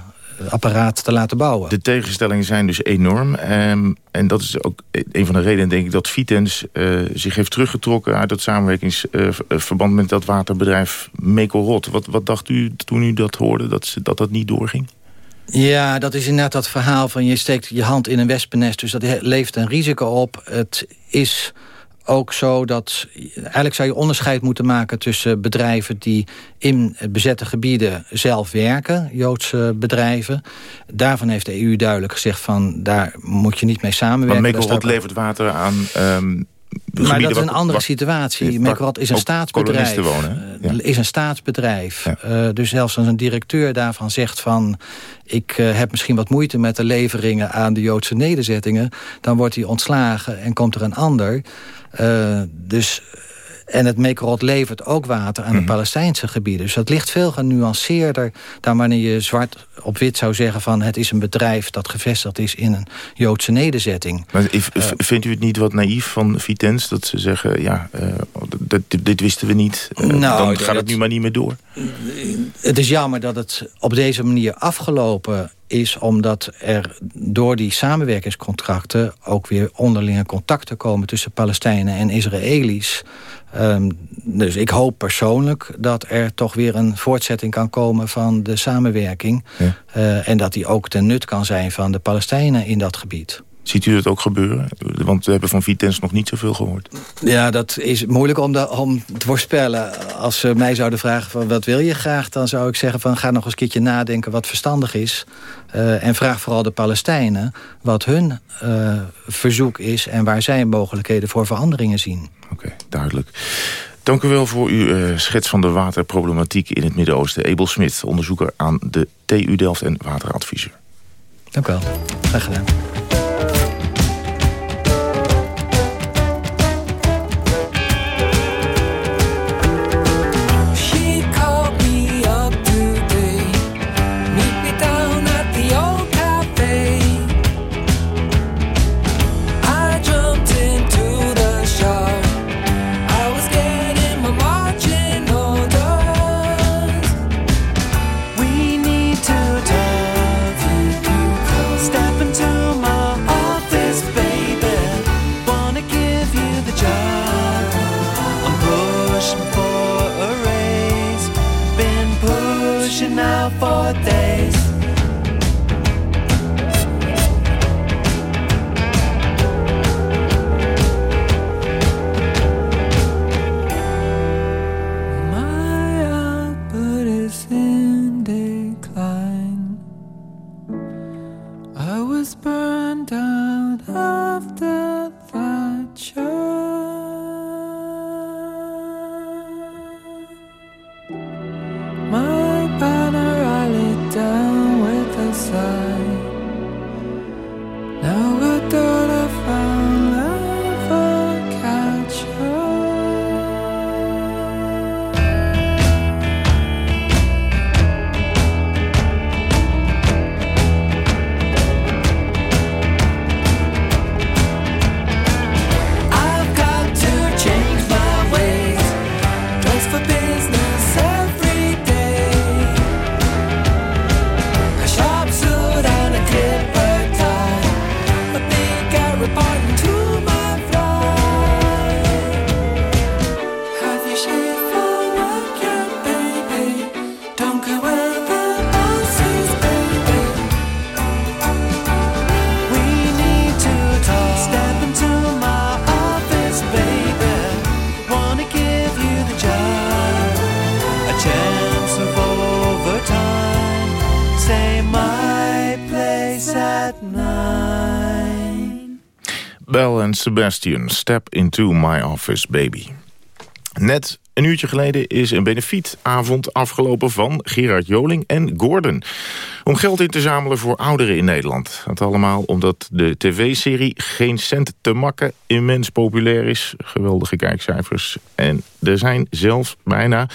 apparaat te laten bouwen. De tegenstellingen zijn dus enorm. Um, en dat is ook een van de redenen, denk ik, dat Vitens uh, zich heeft teruggetrokken... uit het samenwerkingsverband met dat waterbedrijf Mekorot. Wat, wat dacht u toen u dat hoorde, dat dat, dat niet doorging? Ja, dat is inderdaad dat verhaal van je steekt je hand in een wespennest. Dus dat levert een risico op. Het is ook zo dat... Eigenlijk zou je onderscheid moeten maken tussen bedrijven... die in bezette gebieden zelf werken, Joodse bedrijven. Daarvan heeft de EU duidelijk gezegd van... daar moet je niet mee samenwerken. Maar Mekorot levert water aan... Um maar dat is een andere situatie. Mekorot is een staatsbedrijf. Wonen, ja. Is een staatsbedrijf. Ja. Uh, dus zelfs als een directeur daarvan zegt van... ik uh, heb misschien wat moeite met de leveringen aan de Joodse nederzettingen... dan wordt hij ontslagen en komt er een ander. Uh, dus en het Mekorot levert ook water aan de mm -hmm. Palestijnse gebieden. Dus dat ligt veel genuanceerder dan wanneer je zwart op wit zou zeggen... van het is een bedrijf dat gevestigd is in een Joodse nederzetting. Maar uh, vindt u het niet wat naïef van Vitens dat ze zeggen... ja, uh, dit, dit, wisten we niet, uh, nou, dan gaat het nu maar niet meer door? Het is jammer dat het op deze manier afgelopen is omdat er door die samenwerkingscontracten... ook weer onderlinge contacten komen tussen Palestijnen en Israëli's. Um, dus ik hoop persoonlijk dat er toch weer een voortzetting kan komen van de samenwerking. Ja. Uh, en dat die ook ten nut kan zijn van de Palestijnen in dat gebied. Ziet u dat ook gebeuren? Want we hebben van Vitens nog niet zoveel gehoord. Ja, dat is moeilijk om, de, om te voorspellen. Als ze mij zouden vragen van wat wil je graag... dan zou ik zeggen van ga nog eens een keertje nadenken wat verstandig is. Uh, en vraag vooral de Palestijnen wat hun uh, verzoek is... en waar zij mogelijkheden voor veranderingen zien. Oké, duidelijk. Dank u wel voor uw uh, schets van de waterproblematiek in het Midden-Oosten. Abel Smit, onderzoeker aan de TU Delft en wateradviseur. Dank u wel. Graag gedaan. Sebastian, Step Into My Office Baby. Net een uurtje geleden is een benefietavond afgelopen van Gerard Joling en Gordon. Om geld in te zamelen voor ouderen in Nederland. Dat allemaal omdat de tv-serie Geen Cent te Makken immens populair is. Geweldige kijkcijfers. En er zijn zelfs bijna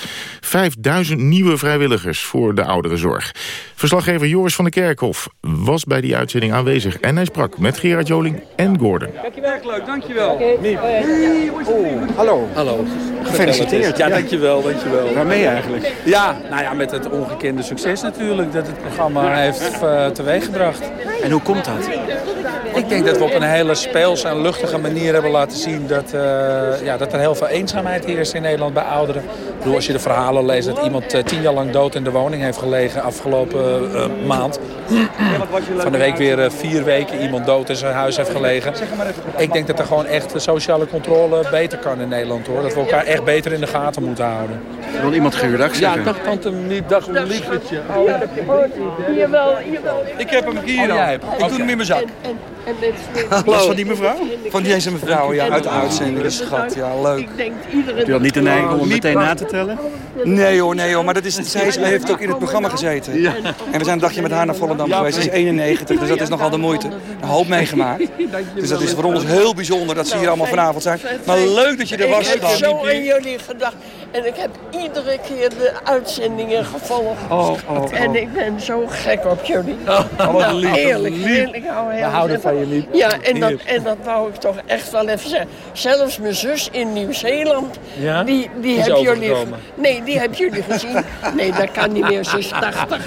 5000 nieuwe vrijwilligers voor de ouderenzorg. Verslaggever Joris van der Kerkhof was bij die uitzending aanwezig. En hij sprak met Gerard Joling en Gordon. Erg leuk, dankjewel. Oh, hallo. Hallo. Gefeliciteerd. Ja, dankjewel, dankjewel. Waarmee eigenlijk? Ja, nou ja, met het ongekende succes natuurlijk dat het programma heeft uh, teweeggebracht. En hoe komt dat? Ik denk dat we op een hele speelse en luchtige manier hebben laten zien dat, uh, ja, dat er heel veel eenzaamheid heerst in Nederland bij ouderen. Ik bedoel, als je de verhalen leest dat iemand uh, tien jaar lang dood in de woning heeft gelegen afgelopen uh, maand. Van de week weer vier weken iemand dood in zijn huis heeft gelegen. Ik denk dat er gewoon echt de sociale controle beter kan in Nederland hoor. Dat we elkaar echt beter in de gaten moeten houden. Wil iemand geen dag zeggen? Ja, dag tante Miep, dag. Hier hier wel. Ik heb hem hier oh, al. Ik doe hem in mijn zak. En, en dit Hallo. van die mevrouw? Van deze mevrouw, ja, uit de uitzending. Dus schat, ja, leuk. Ik denk iedereen... Heb je dat niet de neiging om meteen na te tellen? Nee hoor, nee hoor, maar dat is, zij heeft ook in het programma gezeten. Ja. En we zijn een dagje met haar naar Volendam geweest. Ze is 91, dus dat is nogal de moeite. Een hoop meegemaakt. Dus dat is voor ons heel bijzonder dat ze hier allemaal vanavond zijn. Maar leuk dat je er was. Ik heb zo jullie gedacht. En ik heb iedere keer de uitzendingen gevolgd. Oh, oh, oh. En ik ben zo gek op jullie. Oh, wat lief. Heerlijk, lief. heerlijk. Hou heel We houden van je lief. Ja, en dat, en dat wou ik toch echt wel even zeggen. Zelfs mijn zus in Nieuw-Zeeland, ja? die, die, heb jullie... Nee, die heb jullie gezien. Nee, dat kan niet meer. Ze is 80.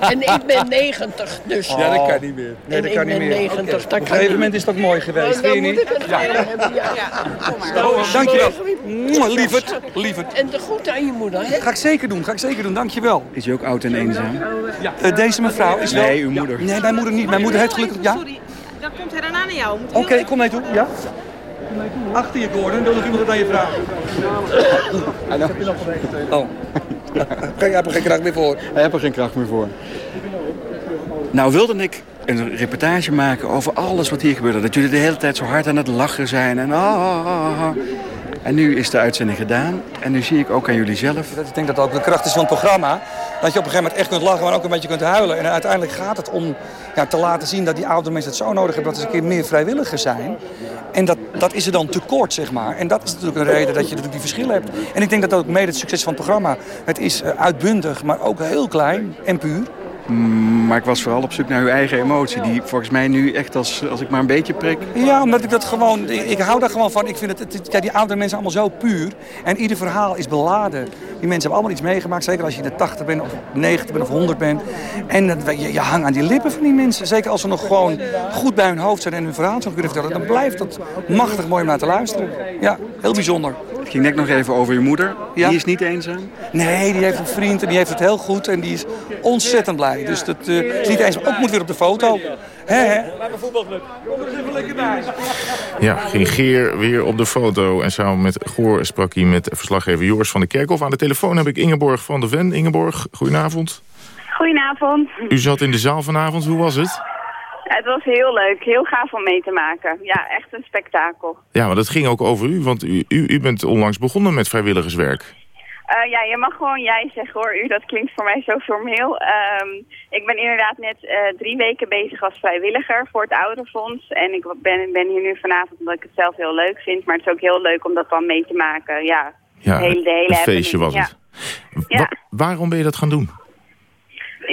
En ik ben 90, dus... Ja, dat kan niet meer. Nee, en dat kan ik ben niet meer. 90, Okay. dat Op een gegeven moment is ook mooi geweest, Dan vind je moet niet? ik het ja. hebben, ja. Oh, dankjewel. Lieverd, lieverd. En de groet aan je moeder, hè? Ga ik zeker doen, ga ik zeker doen, dankjewel. Is u ook oud en eenzaam? Ja. Uh, deze mevrouw is wel... Nee, uw moeder. Nee, mijn moeder niet. Mijn moeder heeft gelukkig... Ja? Sorry, dan komt hij daarna naar jou. Oké, okay, kom mee toe. Ja? Achter je, Gordon. Wil nog iemand het aan je vragen? Oh. Jij hebt er geen kracht meer voor. Hij heeft er geen kracht meer voor. Nou wilde ik een reportage maken over alles wat hier gebeurde. Dat jullie de hele tijd zo hard aan het lachen zijn. En, ah, ah, ah, ah. En nu is de uitzending gedaan. En nu zie ik ook aan jullie zelf. Ik denk dat dat ook de kracht is van het programma. Dat je op een gegeven moment echt kunt lachen, maar ook een beetje kunt huilen. En uiteindelijk gaat het om ja, te laten zien dat die oudere mensen het zo nodig hebben... dat er een keer meer vrijwilligers zijn. En dat, dat is er dan tekort, zeg maar. En dat is natuurlijk een reden dat je natuurlijk die verschillen hebt. En ik denk dat dat ook mede het succes van het programma... het is uh, uitbundig, maar ook heel klein en puur. Mm, maar ik was vooral op zoek naar uw eigen emotie. Die volgens mij nu echt als, als ik maar een beetje prik. Ja, omdat ik dat gewoon... Ik, ik hou daar gewoon van. Ik vind het, het, ja, die oudere mensen allemaal zo puur. En ieder verhaal is beladen. Die mensen hebben allemaal iets meegemaakt. Zeker als je de 80 bent of 90 bent of 100 bent. En je, je hangt aan die lippen van die mensen. Zeker als ze nog gewoon goed bij hun hoofd zijn en hun verhaal zo kunnen vertellen. Dan blijft dat machtig mooi om naar te luisteren. Ja, heel bijzonder. Het ging net nog even over je moeder. Die is niet eenzaam? Nee, die heeft een vriend en die heeft het heel goed en die is ontzettend blij. Dus dat uh, is niet eens, ook moet weer op de foto. Hè, hè? Bij mijn voetbalclub. Ja, ging Geer weer op de foto. En samen met Goor sprak hij met verslaggever Joris van de Kerkhof. Aan de telefoon heb ik Ingeborg van de Ven. Ingeborg, goedenavond. Goedenavond. U zat in de zaal vanavond, hoe was het? Het was heel leuk, heel gaaf om mee te maken. Ja, echt een spektakel. Ja, maar dat ging ook over u, want u, u, u bent onlangs begonnen met vrijwilligerswerk. Uh, ja, je mag gewoon jij zeggen hoor. U, dat klinkt voor mij zo formeel. Um, ik ben inderdaad net uh, drie weken bezig als vrijwilliger voor het Ouderenfonds. En ik ben, ben hier nu vanavond omdat ik het zelf heel leuk vind. Maar het is ook heel leuk om dat dan mee te maken. Ja, ja hele, de hele een feestje was ja. het. Wa waarom ben je dat gaan doen?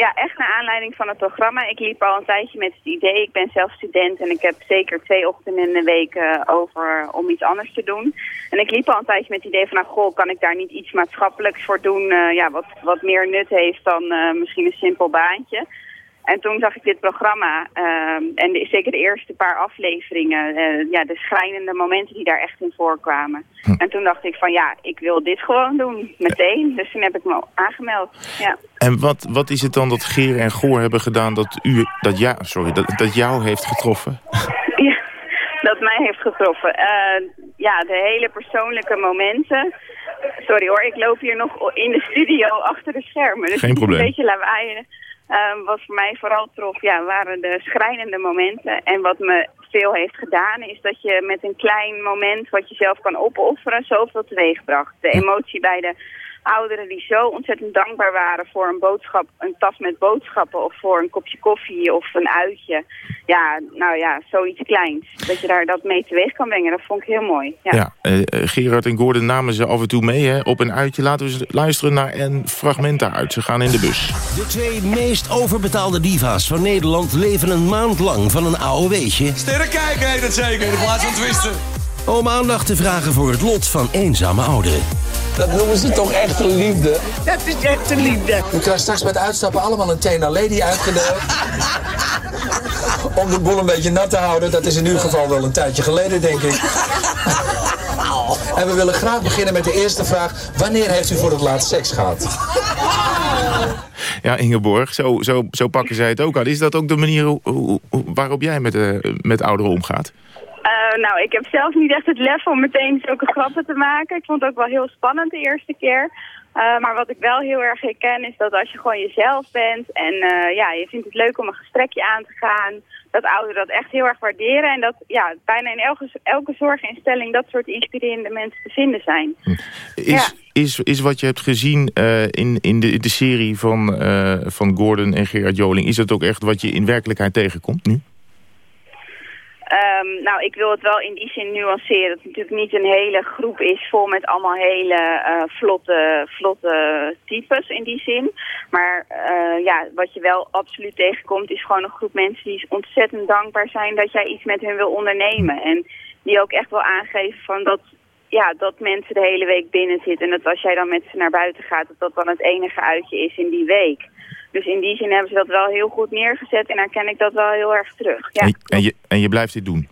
Ja, echt naar aanleiding van het programma. Ik liep al een tijdje met het idee. Ik ben zelf student en ik heb zeker twee ochtenden in de week uh, over om iets anders te doen. En ik liep al een tijdje met het idee van, nou goh, kan ik daar niet iets maatschappelijks voor doen, uh, ja, wat, wat meer nut heeft dan uh, misschien een simpel baantje. En toen zag ik dit programma uh, en de, zeker de eerste paar afleveringen, uh, ja, de schrijnende momenten die daar echt in voorkwamen. Hm. En toen dacht ik van ja, ik wil dit gewoon doen, meteen. Dus toen heb ik me aangemeld, ja. En wat, wat is het dan dat Geer en Goor hebben gedaan dat, u, dat, ja, sorry, dat, dat jou heeft getroffen? ja, dat mij heeft getroffen. Uh, ja, de hele persoonlijke momenten. Sorry hoor, ik loop hier nog in de studio achter de schermen. Dus Geen probleem. een beetje lawaai. Um, wat voor mij vooral trof, ja, waren de schrijnende momenten. En wat me veel heeft gedaan, is dat je met een klein moment wat je zelf kan opofferen, zoveel teweegbracht. De emotie bij de ouderen die zo ontzettend dankbaar waren voor een boodschap, een tas met boodschappen of voor een kopje koffie of een uitje. Ja, nou ja, zoiets kleins. Dat je daar dat mee teweeg kan brengen, dat vond ik heel mooi. Ja, ja uh, Gerard en Gordon namen ze af en toe mee hè, op een uitje. Laten we luisteren naar een fragment daaruit. Ze gaan in de bus. De twee meest overbetaalde diva's van Nederland leven een maand lang van een AOW'tje. Sterren kijken heet het zeker, in plaats van twisten. Om aandacht te vragen voor het lot van eenzame ouderen. Dat noemen ze toch echte liefde? Dat is echte liefde. U krijgt straks met uitstappen allemaal een Tena Lady uitgedeeld. Om de boel een beetje nat te houden. Dat is in uw geval wel een tijdje geleden, denk ik. En we willen graag beginnen met de eerste vraag. Wanneer heeft u voor het laatst seks gehad? Ja, Ingeborg, zo, zo, zo pakken zij het ook aan. Is dat ook de manier hoe, hoe, waarop jij met, uh, met ouderen omgaat? Uh, nou, ik heb zelf niet echt het lef om meteen zulke grappen te maken. Ik vond het ook wel heel spannend de eerste keer. Uh, maar wat ik wel heel erg herken is dat als je gewoon jezelf bent... en uh, ja, je vindt het leuk om een gesprekje aan te gaan... dat ouderen dat echt heel erg waarderen. En dat ja, bijna in elke, elke zorginstelling dat soort inspirerende mensen te vinden zijn. Is, ja. is, is wat je hebt gezien uh, in, in, de, in de serie van, van Gordon en Gerard Joling... is dat ook echt wat je in werkelijkheid tegenkomt nu? Um, nou, ik wil het wel in die zin nuanceren. Dat het natuurlijk niet een hele groep is vol met allemaal hele uh, vlotte, vlotte types in die zin. Maar uh, ja, wat je wel absoluut tegenkomt is gewoon een groep mensen die ontzettend dankbaar zijn dat jij iets met hen wil ondernemen. En die ook echt wel aangeven van dat, ja, dat mensen de hele week binnen zitten. En dat als jij dan met ze naar buiten gaat, dat dat dan het enige uitje is in die week. Dus in die zin hebben ze dat wel heel goed neergezet en herken ik dat wel heel erg terug. Ja. En, en, je, en je blijft dit doen?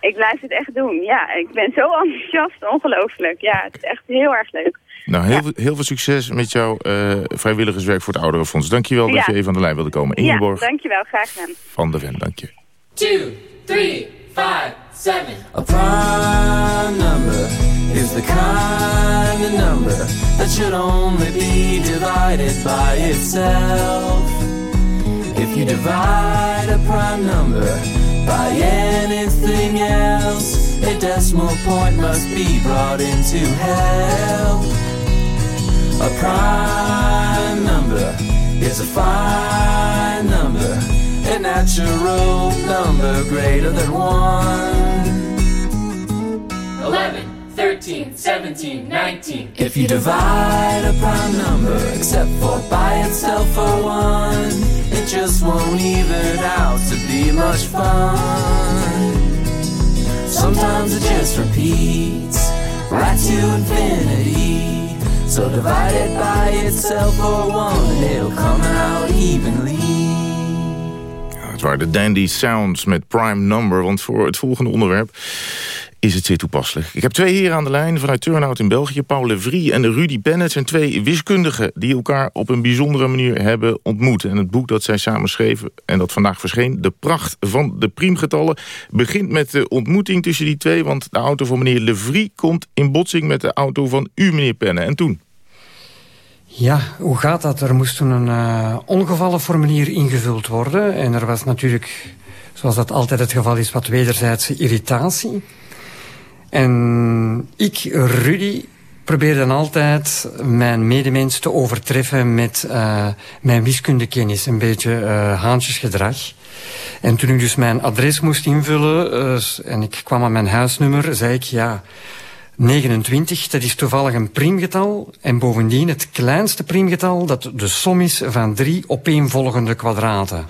Ik blijf het echt doen, ja. Ik ben zo enthousiast, ongelooflijk. Ja, het is echt heel erg leuk. Nou, heel, ja. veel, heel veel succes met jouw uh, vrijwilligerswerk voor het Ouderenfonds. Dankjewel dat ja. je even aan de lijn wilde komen. Ingeborg ja, dankjewel. Graag gedaan. Van de Ven, dank je. Two, three, five, seven. A prime number is the kind of number that should only be divided by itself. If you divide a prime number by anything else, a decimal point must be brought into help. A prime number is a a natural number greater than one. 11. 13, 17, 19. If you divide a prime number, except for by itself for one, it just won't even out to be much fun. Sometimes it just repeats right to infinity. So divide it by itself for one, and it'll come out evenly. Waren de Dandy Sounds met Prime Number, want voor het volgende onderwerp is het zeer toepasselijk. Ik heb twee heren aan de lijn vanuit Turnhout in België. Paul Levrie en Rudy Bennett zijn twee wiskundigen... die elkaar op een bijzondere manier hebben ontmoet. En het boek dat zij samen schreven en dat vandaag verscheen... De pracht van de priemgetallen... begint met de ontmoeting tussen die twee... want de auto van meneer Levrie komt in botsing met de auto van u, meneer Penne. En toen? Ja, hoe gaat dat? Er moest toen een uh, ongevallenformulier ingevuld worden. En er was natuurlijk, zoals dat altijd het geval is, wat wederzijdse irritatie. En ik, Rudy, probeerde dan altijd mijn medemens te overtreffen met uh, mijn wiskundekennis. Een beetje uh, haantjesgedrag. En toen ik dus mijn adres moest invullen en ik kwam aan mijn huisnummer, zei ik ja... 29, dat is toevallig een priemgetal. En bovendien het kleinste priemgetal dat de som is van drie opeenvolgende kwadraten.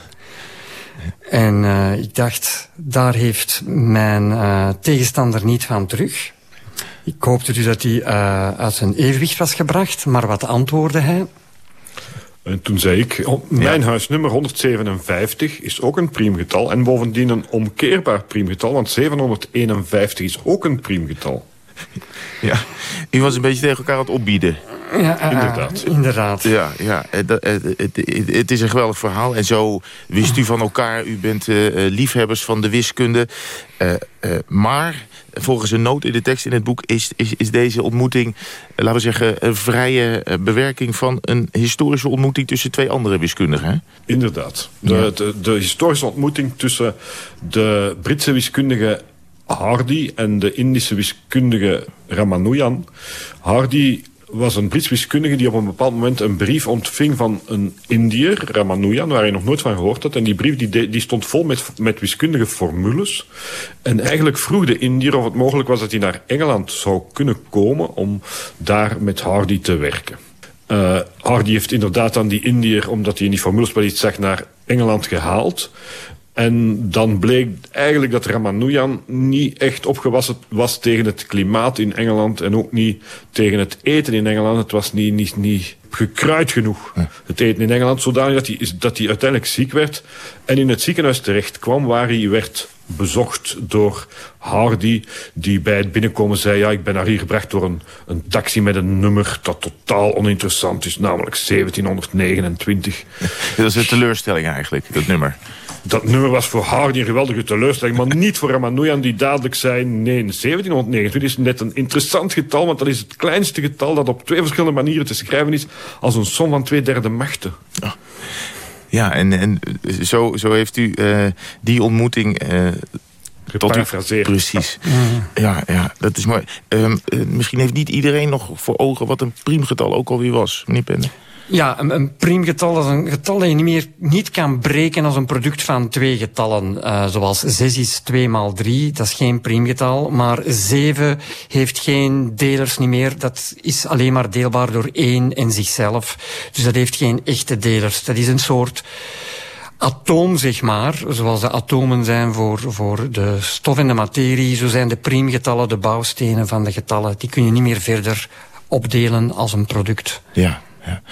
En uh, ik dacht, daar heeft mijn uh, tegenstander niet van terug. Ik hoopte dus dat hij uh, uit zijn evenwicht was gebracht, maar wat antwoordde hij? En toen zei ik, oh, mijn ja. huisnummer 157 is ook een priemgetal... en bovendien een omkeerbaar priemgetal, want 751 is ook een priemgetal. Ja, u was een beetje tegen elkaar aan het opbieden. Ja, uh, inderdaad. inderdaad. Ja, ja het, het, het, het, is een geweldig verhaal. En zo wist u van elkaar. U bent uh, liefhebbers van de wiskunde. Uh, maar volgens een noot in de tekst in het boek... is, is, is deze ontmoeting, laten we zeggen... een vrije bewerking van een historische ontmoeting... tussen twee andere wiskundigen. Hè? Inderdaad. De, ja. de, de historische ontmoeting tussen de Britse wiskundige Hardy en de Indische wiskundige Ramanujan. Hardy was een Brits wiskundige die op een bepaald moment een brief ontving van een Indiër, Ramanujan, waar hij nog nooit van gehoord had. En die brief die, die stond vol met, met wiskundige formules. En eigenlijk vroeg de Indiër of het mogelijk was dat hij naar Engeland zou kunnen komen om daar met Hardy te werken. Uh, Hardy heeft inderdaad aan die Indiër, omdat hij in die formules wel iets zag, naar Engeland gehaald. En dan bleek eigenlijk dat Ramanujan niet echt opgewassen was tegen het klimaat in Engeland... en ook niet tegen het eten in Engeland. Het was niet, niet, niet gekruid genoeg, ja. het eten in Engeland... zodanig dat hij, dat hij uiteindelijk ziek werd en in het ziekenhuis terecht kwam... waar hij werd bezocht door Hardy, die bij het binnenkomen zei... ja, ik ben naar hier gebracht door een, een taxi met een nummer dat totaal oninteressant is... namelijk 1729. Dat is een teleurstelling eigenlijk, dat nummer. Dat nummer was voor Hardy een geweldige teleurstelling... maar niet voor Ramanujan die dadelijk zei... nee, 1729 is net een interessant getal... want dat is het kleinste getal dat op twee verschillende manieren te schrijven is... als een som van twee derde machten. Ja, ja en, en zo, zo heeft u uh, die ontmoeting... Uh, tot u, precies. Ja, ja, dat is mooi. Uh, misschien heeft niet iedereen nog voor ogen wat een priemgetal ook alweer was, meneer Penne. Ja, een, een priemgetal is een getal dat je niet meer niet kan breken als een product van twee getallen. Uh, zoals 6 is 2 maal 3, dat is geen priemgetal. Maar 7 heeft geen delers niet meer. Dat is alleen maar deelbaar door 1 en zichzelf. Dus dat heeft geen echte delers. Dat is een soort atoom, zeg maar. Zoals de atomen zijn voor, voor de stof en de materie. Zo zijn de priemgetallen de bouwstenen van de getallen. Die kun je niet meer verder opdelen als een product. Ja. Ja.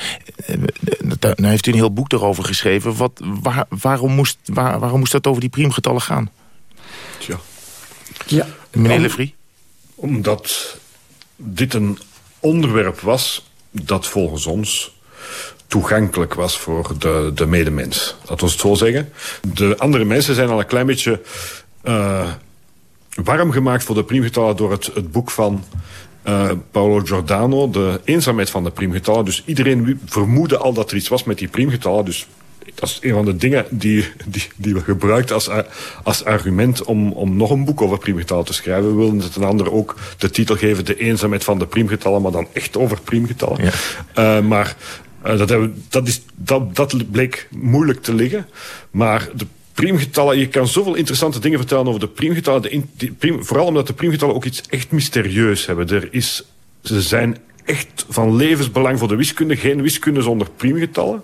Nou heeft u een heel boek erover geschreven. Wat, waar, waarom, moest, waar, waarom moest dat over die priemgetallen gaan? Tja. Ja. Meneer Levry? Omdat dit een onderwerp was dat volgens ons toegankelijk was voor de, de medemens. Dat we het zo zeggen. De andere mensen zijn al een klein beetje uh, warm gemaakt voor de priemgetallen door het, het boek van uh, Paolo Giordano, de eenzaamheid van de priemgetallen. Dus iedereen vermoedde al dat er iets was met die priemgetallen. Dus dat is een van de dingen die, die, die we gebruikt als, als argument om, om nog een boek over priemgetallen te schrijven. We wilden het een ander ook de titel geven, de eenzaamheid van de priemgetallen, maar dan echt over priemgetallen. Ja. Uh, maar uh, dat, hebben, dat, is, dat, dat bleek moeilijk te liggen. Maar de priemgetallen, je kan zoveel interessante dingen vertellen over de priemgetallen. De, vooral omdat de priemgetallen ook iets echt mysterieus hebben. Er is, ze zijn echt van levensbelang voor de wiskunde. Geen wiskunde zonder priemgetallen.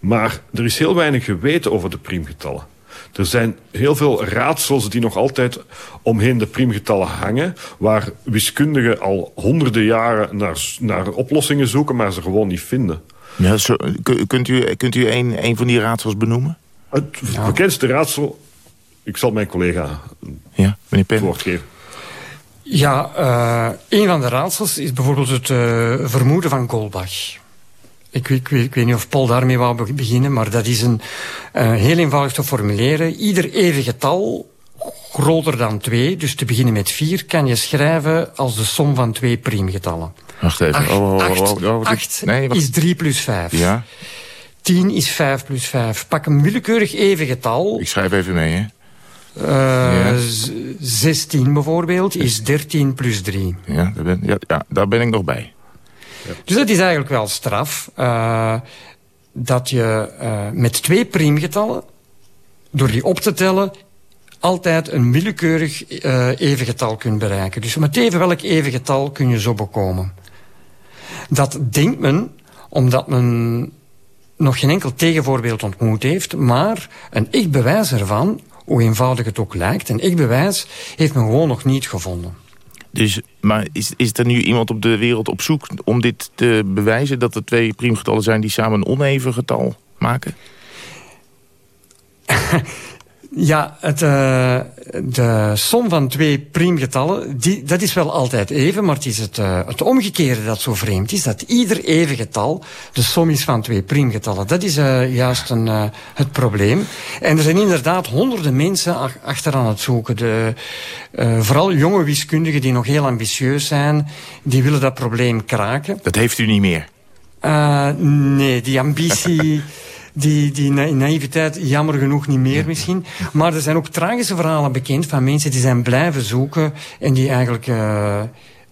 Maar er is heel weinig geweten over de priemgetallen. Er zijn heel veel raadsels die nog altijd omheen de priemgetallen hangen... waar wiskundigen al honderden jaren naar, naar oplossingen zoeken... maar ze gewoon niet vinden. Ja, zo, kunt u, kunt u een, een van die raadsels benoemen? Het ja. bekendste raadsel... Ik zal mijn collega ja, meneer Pen. woord geven. Ja, uh, een van de raadsels is bijvoorbeeld het uh, vermoeden van Goldbach. Ik, ik, ik, weet niet of Paul daarmee wou beginnen, maar dat is een uh, heel eenvoudig te formuleren. Ieder even getal groter dan 2, dus te beginnen met 4, kan je schrijven als de som van twee priemgetallen. Wacht even. 8 oh, oh, oh, oh, nee, is 3 plus 5. Ja. 10 is 5 plus 5. Pak een willekeurig even getal. Ik schrijf even mee, hè. Uh, ja. 16 bijvoorbeeld is 13 plus 3. Ja, daar ben, ja, ja, daar ben ik nog bij. Dus dat is eigenlijk wel straf. Uh, dat je uh, met twee priemgetallen, door die op te tellen, altijd een willekeurig evengetal kunt bereiken. Dus met even welk evengetal kun je zo bekomen. Dat denkt men omdat men nog geen enkel tegenvoorbeeld ontmoet heeft, maar een echt bewijs ervan hoe eenvoudig het ook lijkt. En ik bewijs heeft men gewoon nog niet gevonden. Dus, maar is, is er nu iemand op de wereld op zoek om dit te bewijzen... dat er twee priemgetallen zijn die samen een oneven getal maken? Ja, het, uh, de som van twee priemgetallen, die, dat is wel altijd even, maar het is het, uh, het omgekeerde dat zo vreemd is, dat ieder even getal de som is van twee priemgetallen. Dat is uh, juist een, het probleem. En er zijn inderdaad honderden mensen ach achter aan het zoeken. De, vooral jonge wiskundigen die nog heel ambitieus zijn, die willen dat probleem kraken. Dat heeft u niet meer? nee, die ambitie... die, die naïviteit jammer genoeg niet meer misschien. Maar er zijn ook tragische verhalen bekend van mensen die zijn blijven zoeken en die eigenlijk uh,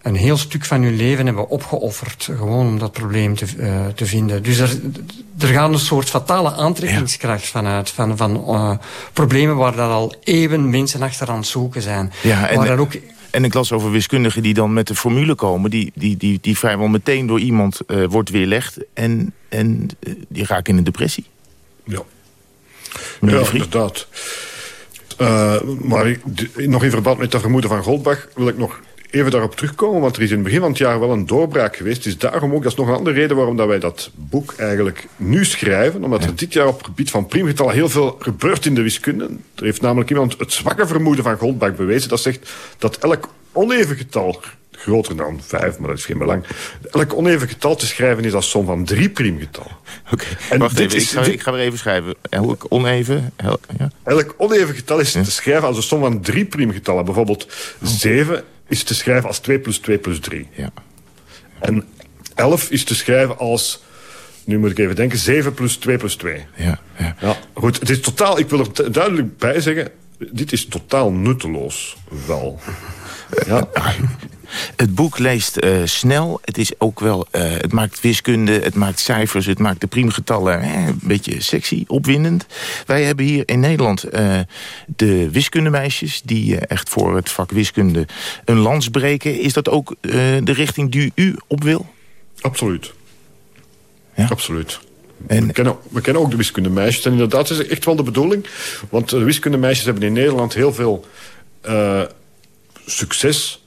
een heel stuk van hun leven hebben opgeofferd. Gewoon om dat probleem te, uh, te vinden. Dus er, er gaat een soort fatale aantrekkingskracht vanuit. Van, van uh, problemen waar dat al eeuwen mensen achter aan het zoeken zijn. Ja, en, waar ook en ik las over wiskundigen die dan met de formule komen... die, die, die, die vrijwel meteen door iemand uh, wordt weerlegd... en, en die raken in een depressie. Ja, ja inderdaad. Uh, maar nog in verband met dat vermoeden van Goldbach... wil ik nog even daarop terugkomen, want er is in het begin van het jaar wel een doorbraak geweest. Dus daarom ook, dat is nog een andere reden waarom dat wij dat boek eigenlijk nu schrijven. Omdat er dit jaar op het gebied van priemgetallen heel veel gebeurt in de wiskunde. Er heeft namelijk iemand het zwakke vermoeden van Goldbach bewezen. Dat zegt dat elk oneven getal groter dan vijf, maar dat is geen belang. Elk oneven getal te schrijven is als som van drie priemgetallen. Oké, okay. wacht even, is, ik, ga, ik ga weer even schrijven. Elk oneven... ja. Elk oneven getal is te schrijven als een som van drie priemgetallen. Bijvoorbeeld oh. 7 is te schrijven als 2 plus 2 plus 3. Ja. En 11 is te schrijven als... Nu moet ik even denken, 7 plus 2 plus 2. Ja, ja. ja goed, het is totaal... Ik wil er duidelijk bij zeggen... Dit is totaal nutteloos, wel. Ja. Het boek leest uh, snel. Het is ook wel. Uh, het maakt wiskunde, het maakt cijfers, het maakt de priemgetallen eh, een beetje sexy, opwindend. Wij hebben hier in Nederland uh, de wiskundemeisjes die echt voor het vak wiskunde een lans breken. Is dat ook de richting die u op wil? Absoluut. Ja? Absoluut. En... We, kennen, we kennen ook de wiskundemeisjes. En inderdaad is echt wel de bedoeling. Want de wiskundemeisjes hebben in Nederland heel veel succes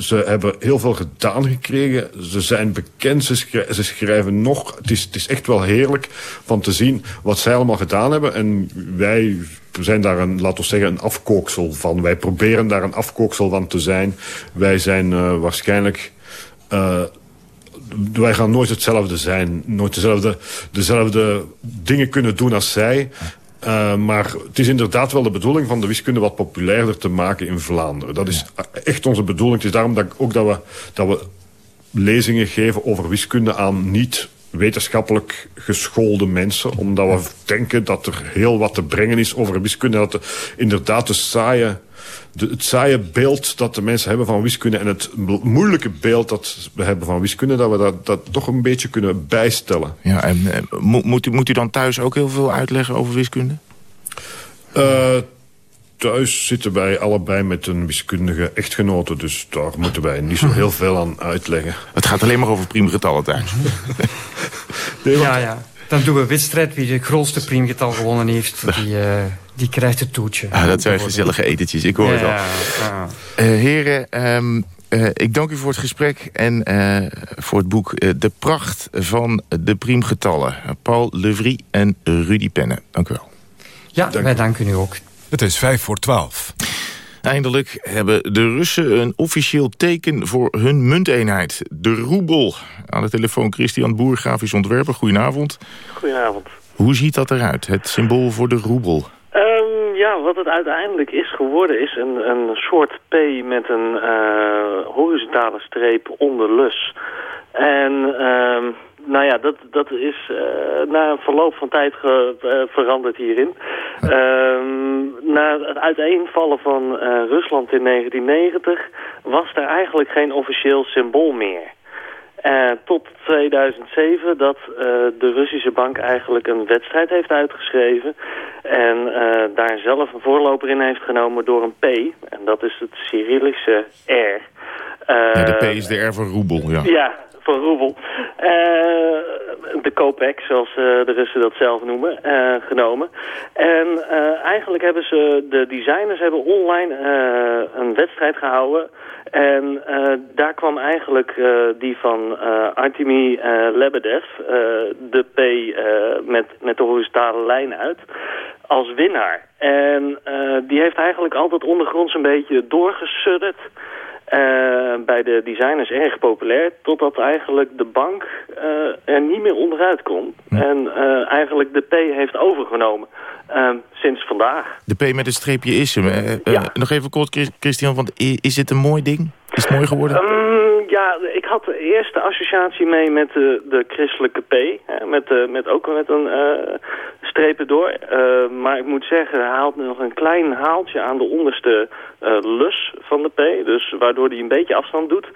ze hebben heel veel gedaan gekregen. Ze zijn bekend, ze, schrijven nog. Het is, het is echt wel heerlijk van te zien wat zij allemaal gedaan hebben. En wij zijn daar een, laten we zeggen, een afkooksel van. Wij proberen daar een afkooksel van te zijn. Wij zijn uh, waarschijnlijk... Uh, wij gaan nooit hetzelfde zijn. Nooit dezelfde, dezelfde dingen kunnen doen als zij. Uh, maar het is inderdaad wel de bedoeling van de wiskunde wat populairder te maken in Vlaanderen. Dat is echt onze bedoeling. Het is daarom dat ook dat we, dat we lezingen geven over wiskunde aan niet wetenschappelijk geschoolde mensen. Omdat we denken dat er heel wat te brengen is over wiskunde. Dat de, inderdaad de saaie de, het saaie beeld dat de mensen hebben van wiskunde... en het moeilijke beeld dat we hebben van wiskunde... dat we dat, dat toch een beetje kunnen bijstellen. Ja, en uh, moet, u, moet u dan thuis ook heel veel uitleggen over wiskunde? Uh, thuis zitten wij allebei met een wiskundige echtgenote... dus daar moeten wij niet zo heel veel aan uitleggen. Het gaat alleen maar over priemgetallen thuis. nee, want... Ja, ja. Dan doen we wedstrijd. Wie het grootste priemgetal gewonnen heeft, die, uh, die krijgt het toetje. Ah, dat zijn gezellige etentjes, ik hoor het al. Ja. Uh, heren, um, uh, ik dank u voor het gesprek en voor het boek De Pracht van de Priemgetallen. Paul Levry en Rudy Penne. Dank u wel. Ja, dank wij danken u ook. Het is vijf voor twaalf. Eindelijk hebben de Russen een officieel teken voor hun munteenheid. De roebel. Aan de telefoon Christian Boer, grafisch ontwerper. Goedenavond. Goedenavond. Hoe ziet dat eruit, het symbool voor de roebel? Um, ja, wat het uiteindelijk is geworden is een, een soort P met een uh, horizontale streep onder lus. En... Uh, nou ja, dat, dat is uh, na een verloop van tijd ge, uh, veranderd hierin. Uh, na het uiteenvallen van uh, Rusland in 1990 was er eigenlijk geen officieel symbool meer. tot 2007 dat de Russische bank eigenlijk een wedstrijd heeft uitgeschreven... en daar zelf een voorloper in heeft genomen door een P. En dat is het Cyrillische R. ja, de P is de R van roebel, ja. Ja, van roebel. Uh, de Kopek, zoals uh, de Russen dat zelf noemen, uh, genomen. En eigenlijk hebben ze, de designers hebben online een wedstrijd gehouden. En daar kwam eigenlijk die van Artemi Lebedev, de P met, met de horizontale lijn uit, als winnaar. En die heeft eigenlijk altijd ondergronds een beetje doorgesudderd. Uh, bij de designers erg populair, totdat eigenlijk de bank uh, er niet meer onderuit kon. En uh, eigenlijk de P heeft overgenomen sinds vandaag. De P met een streepje is hem. Ja. Nog even kort, Christian, want is het een mooi ding? Is het mooi geworden? Um, ja, ik had de eerste associatie mee met de, de christelijke P. Hè, met, met ook met een strepen door. maar ik moet zeggen, hij haalt nog een klein haaltje aan de onderste uh, lus van de P. Dus waardoor hij een beetje afstand doet.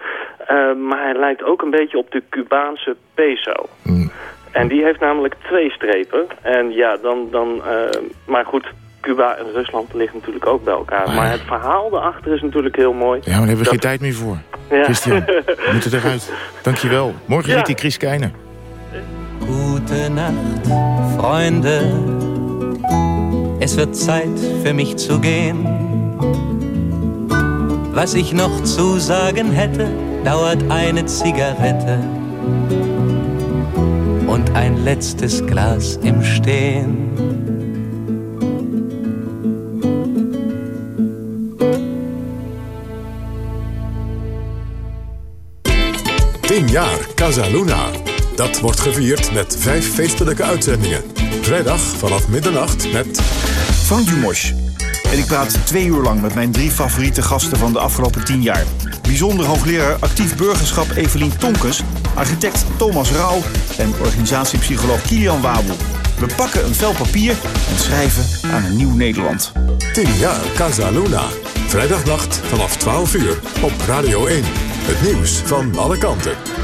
Uh, maar hij lijkt ook een beetje op de Cubaanse peso. Mm. En die heeft namelijk twee strepen. En ja, dan... dan uh, maar goed, Cuba en Rusland liggen natuurlijk ook bij elkaar. Maar het verhaal daarachter is natuurlijk heel mooi. Ja, maar daar hebben we geen tijd meer voor. Ja. Christian, we moeten eruit. Dankjewel. Morgen ja. zit die Chris Keijnen. Gute Nacht, Freunde. Es wird Zeit für mich zu gehen. Was ich noch zu sagen hätte, dauert eine Zigarette und ein letztes Glas im Stehen. Jaar Casa Luna. Dat wordt gevierd met vijf feestelijke uitzendingen. Vrijdag vanaf middernacht met... Frank Dumos. En ik praat twee uur lang met mijn drie favoriete gasten van de afgelopen tien jaar. Bijzonder hoogleraar actief burgerschap Evelien Tonkes, architect Thomas Rauw en organisatiepsycholoog Kilian Wabel. We pakken een vel papier en schrijven aan een nieuw Nederland. 10 jaar Casa Luna. Vrijdagnacht vanaf 12 uur op Radio 1. Het nieuws van alle kanten.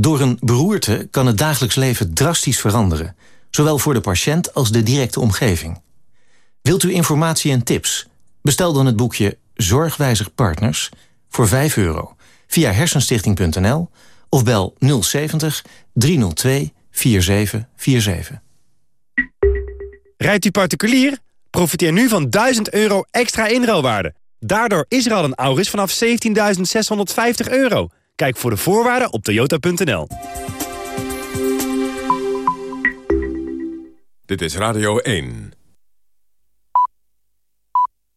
Door een beroerte kan het dagelijks leven drastisch veranderen. Zowel voor de patiënt als de directe omgeving. Wilt u informatie en tips? Bestel dan het boekje Zorgwijzig Partners voor 5 euro via hersenstichting.nl of bel 070 302 4747. Rijdt u particulier? Profiteer nu van 1000 euro extra inruilwaarde. Daardoor is er al een Auris vanaf 17.650 euro. Kijk voor de voorwaarden op toyota.nl. Dit is Radio 1.